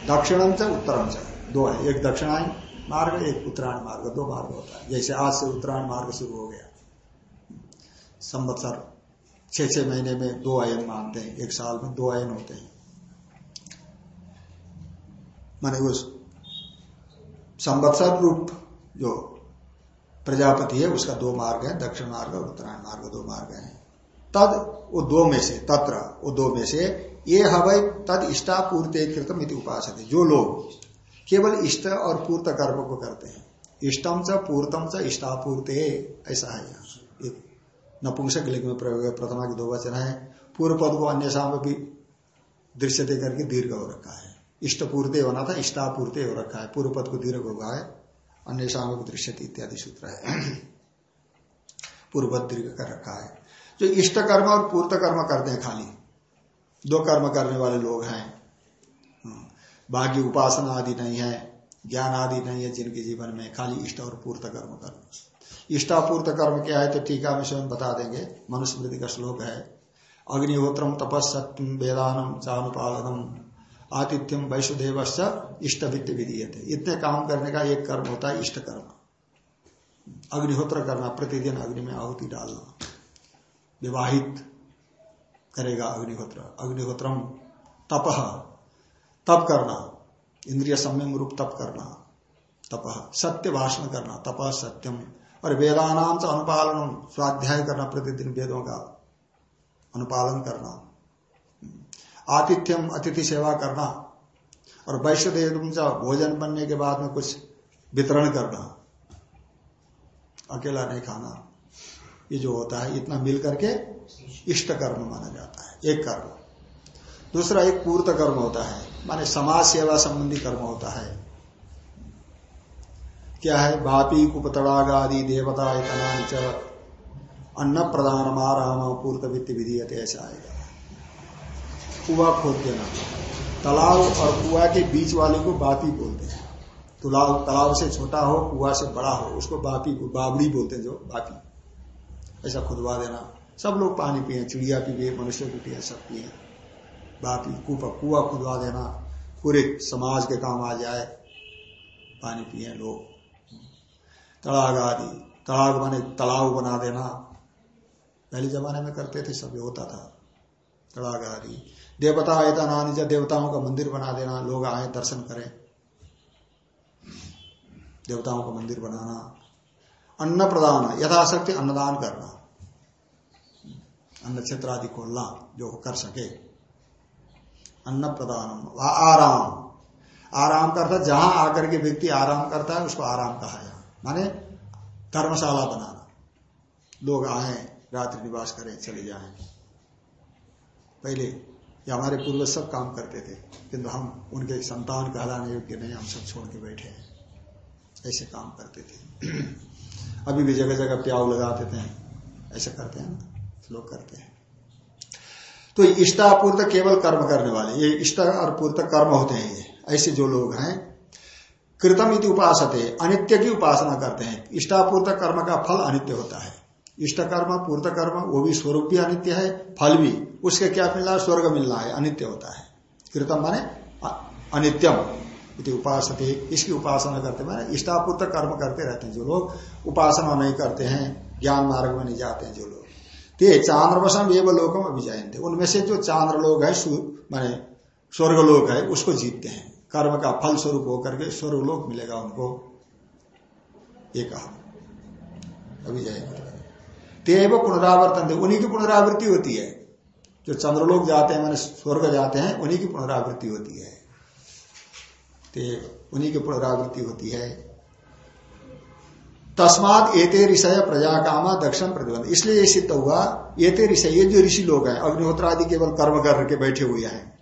दक्षिणम से उत्तरम से दो है। एक दक्षिणायन मार्ग, एक उत्तरायण मार्ग। दो मार्ग होता है। जैसे आज से उत्तरायण मार्ग शुरू हो गया। संवत्सर छह छह महीने में दो आयन मानते हैं, एक साल में दो आयन होते हैं। माने उस संवत्सर रूप जो प्रजापति है, उसका दो मार्ग है, दक्षिण मार्ग और उत्तरायण मार्ग दो मार्ग है। तद वो दो में से, तत्र वो दो में से, ये हवय तद इष्टापूर्ति कृतम इति उपास जो लोग केवल इष्ट और पूर्त कर्म को करते हैं इष्टम च पूर्तम च इष्टापूर्ति, ऐसा है यहाँ नपुंसक लिंग में प्रयोग है, प्रथमा के दो वचन है। पूर्व पद को अन्य साम भी दृश्य दे करके दीर्घ हो रखा है। इष्ट पूर्ते होना था, इष्टापूर्ते हो रखा है। पूर्व पद को दीर्घ होगा है, अन्य साम दृश्य इत्यादि सूत्र है। पूर्व दीर्घ कर रखा है। जो इष्ट कर्म और पूर्त कर्म करते हैं खाली, दो कर्म करने वाले लोग हैं। बाकी उपासना आदि नहीं है, ज्ञान आदि नहीं है जिनके जीवन में खाली इष्ट और पूर्त कर्म करना। इष्टापूर्त कर्म क्या है तो टीका में स्वयं बता देंगे। मनुस्मृति का श्लोक है अग्निहोत्रम तपस्म वेदानम चानुपालनम आतिथ्यम वैश्वदेव इष्ट वित्त विधि इतने काम करने का एक कर्म होता है इष्ट कर्म अग्निहोत्र करना, प्रतिदिन अग्नि में आहुति डालना। विवाहित करेगा अग्निहोत्र। अग्निहोत्रम तप तप करना। इंद्रिय संयम रूप तप करना। तप, सत्य भाषण करना। तप सत्यम और वेदानाम से अनुपालन स्वाध्याय करना, प्रतिदिन वेदों का अनुपालन करना, आतिथ्यम अतिथि सेवा करना और वैश्य वैश्वदेव भोजन बनने के बाद में कुछ वितरण करना, अकेला नहीं खाना, ये जो होता है, इतना मिल करके इष्ट कर्म माना जाता है, एक कर्म। दूसरा एक पूर्त कर्म होता है, माने समाज सेवा संबंधी कर्म होता है। क्या है? बापी कुपतड़ाग आदि, देवता इतना अन्न प्रदान आराम पूर्त वित्त विधि ऐसा आएगा कुआ खोद देना। तालाब और कुआ के बीच वाले को बापी बोलते हैं। तालाब तालाब से छोटा हो, कुआ से बड़ा हो, उसको बापी बाबड़ी बोलते हैं जो बापी ऐसा खुदवा देना। सब लोग पानी पिए, चिड़िया पिए, मनुष्य भी पिए, सब पिए। बापी कुआ कुआ खुदवा देना। पूरे समाज के काम आ जाए। पानी पिए, लोग। तड़ाग आदि। तड़ाग बने तालाब बना देना। पहले जमाने में करते थे, सब होता था। तड़ाग आदि। देवता आयता नानी जब देवताओं का मंदिर बना देना। लोग आए, दर्शन करें। देवताओं का मंदिर बनाना। अन्न प्रदान, यथाशक्ति अन्नदान करना। अन्न क्षेत्र आदि खोलना, जो कर सके। अन्न प्रदान आराम। आराम करता, जहाँ आकर के व्यक्ति आराम करता है, उसको आराम कहा माने धर्मशाला बनाना। लोग आए, रात्रि निवास करें, चले जाए। पहले, ये हमारे पूर्वज सब काम करते थे, किंतु हम उनके संतान कहलाने योग्य नहीं, हम सब छोड़ के बैठे हैं। ऐसे काम करते थे। अभी भी जगह जगह प्याव लगाते थे। ऐसा करते हैं ना, लोग करते हैं। तो इष्टापूर्त केवल कर्म करने वाले, ये इष्ट और पूर्त कर्म होते हैं ये। ऐसे जो लोग हैं कृतम इति उपासते, अनित्य की उपासना करते हैं। इष्टापूर्त कर्म का फल अनित्य होता है। इष्ट कर्म, पूर्त कर्म, वो भी स्वरूप भी अनित्य है, फल भी। उसके क्या मिलना है? स्वर्ग मिलना है, अनित्य होता है। कृतम माने अनित्यम इति उपास इसकी उपासना करते, माने इष्टापूर्त कर्म करते रहते हैं जो लोग। उपासना नहीं करते हैं, ज्ञान मार्ग में नहीं जाते हैं जो लोग। ते चांद्रवशम एवं लोकम अभिजायते उनमें से जो चांद्र लोग है माने स्वर्ग लोग है, उसको जीतते हैं। कर्म का फल स्वरूप होकर के स्वर्ग लोक मिलेगा उनको। ये कहा। अभिजय तेव पुनरावर्तन उन्हीं की पुनरावृत्ति होती है। जो चंद्रलोक जाते हैं, मैंने स्वर्ग जाते हैं, उन्हीं की पुनरावृत्ति होती है। तो उन्हीं की पुनरावृत्ति होती है। तस्मात एते ऋषय प्रजा कामा दक्षिण प्रतिबंध इसलिए ये सिद्ध हुआ, एते ऋषय, ये जो ऋषि लोग हैं अग्निहोत्र आदि केवल कर्म करके बैठे हुए हैं।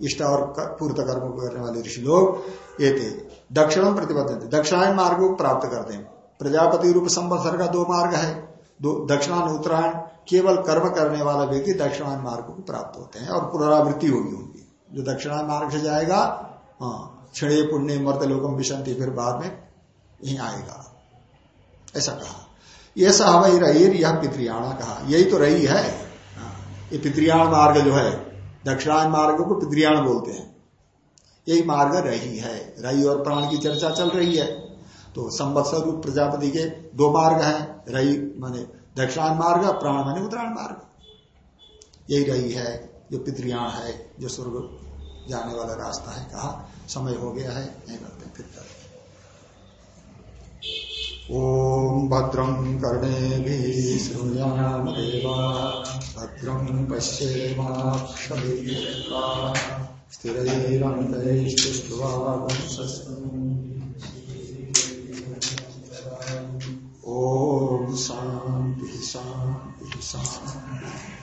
इष्ट और पूर्त कर्म को करने वाले ऋषि लोग ये थे। दक्षिणम प्रतिबद्ध दक्षिणायन मार्ग को प्राप्त करते हैं। प्रजापति रूप संवत्सर का दो मार्ग है। दो दक्षिणान उत्तरायण केवल कर्म करने वाला व्यक्ति दक्षिणायन मार्ग को प्राप्त होते हैं और पुनरावृत्ति होगी उनकी। जो दक्षिणायन मार्ग से जाएगा हाँ क्षण पुण्य मर्द लोकम विशंति फिर बाद में यही आएगा। ऐसा कहा। ये सहवई रही यह पितृयाणा कहा। यही तो रही है। हाँ, ये पितृयाण मार्ग जो है दक्षिणायन मार्ग को पितृयाण बोलते हैं। यही मार्ग रही है। रही और प्राण की चर्चा चल रही है। तो संवत्सर रूप प्रजापति के दो मार्ग हैं। रही माने दक्षिणायन मार्ग, प्राण माने उत्तरायण मार्ग। यही रही है, जो पितृयाण है, जो स्वर्ग जाने वाला रास्ता है। कहा, समय हो गया है, नहीं करते फिर ओम भद्रं कर्णे श्रूयाम देवा भद्रं स्थिर स्थिरैरन्तैश्चुष्ट्वा ओम शांति शांति शांति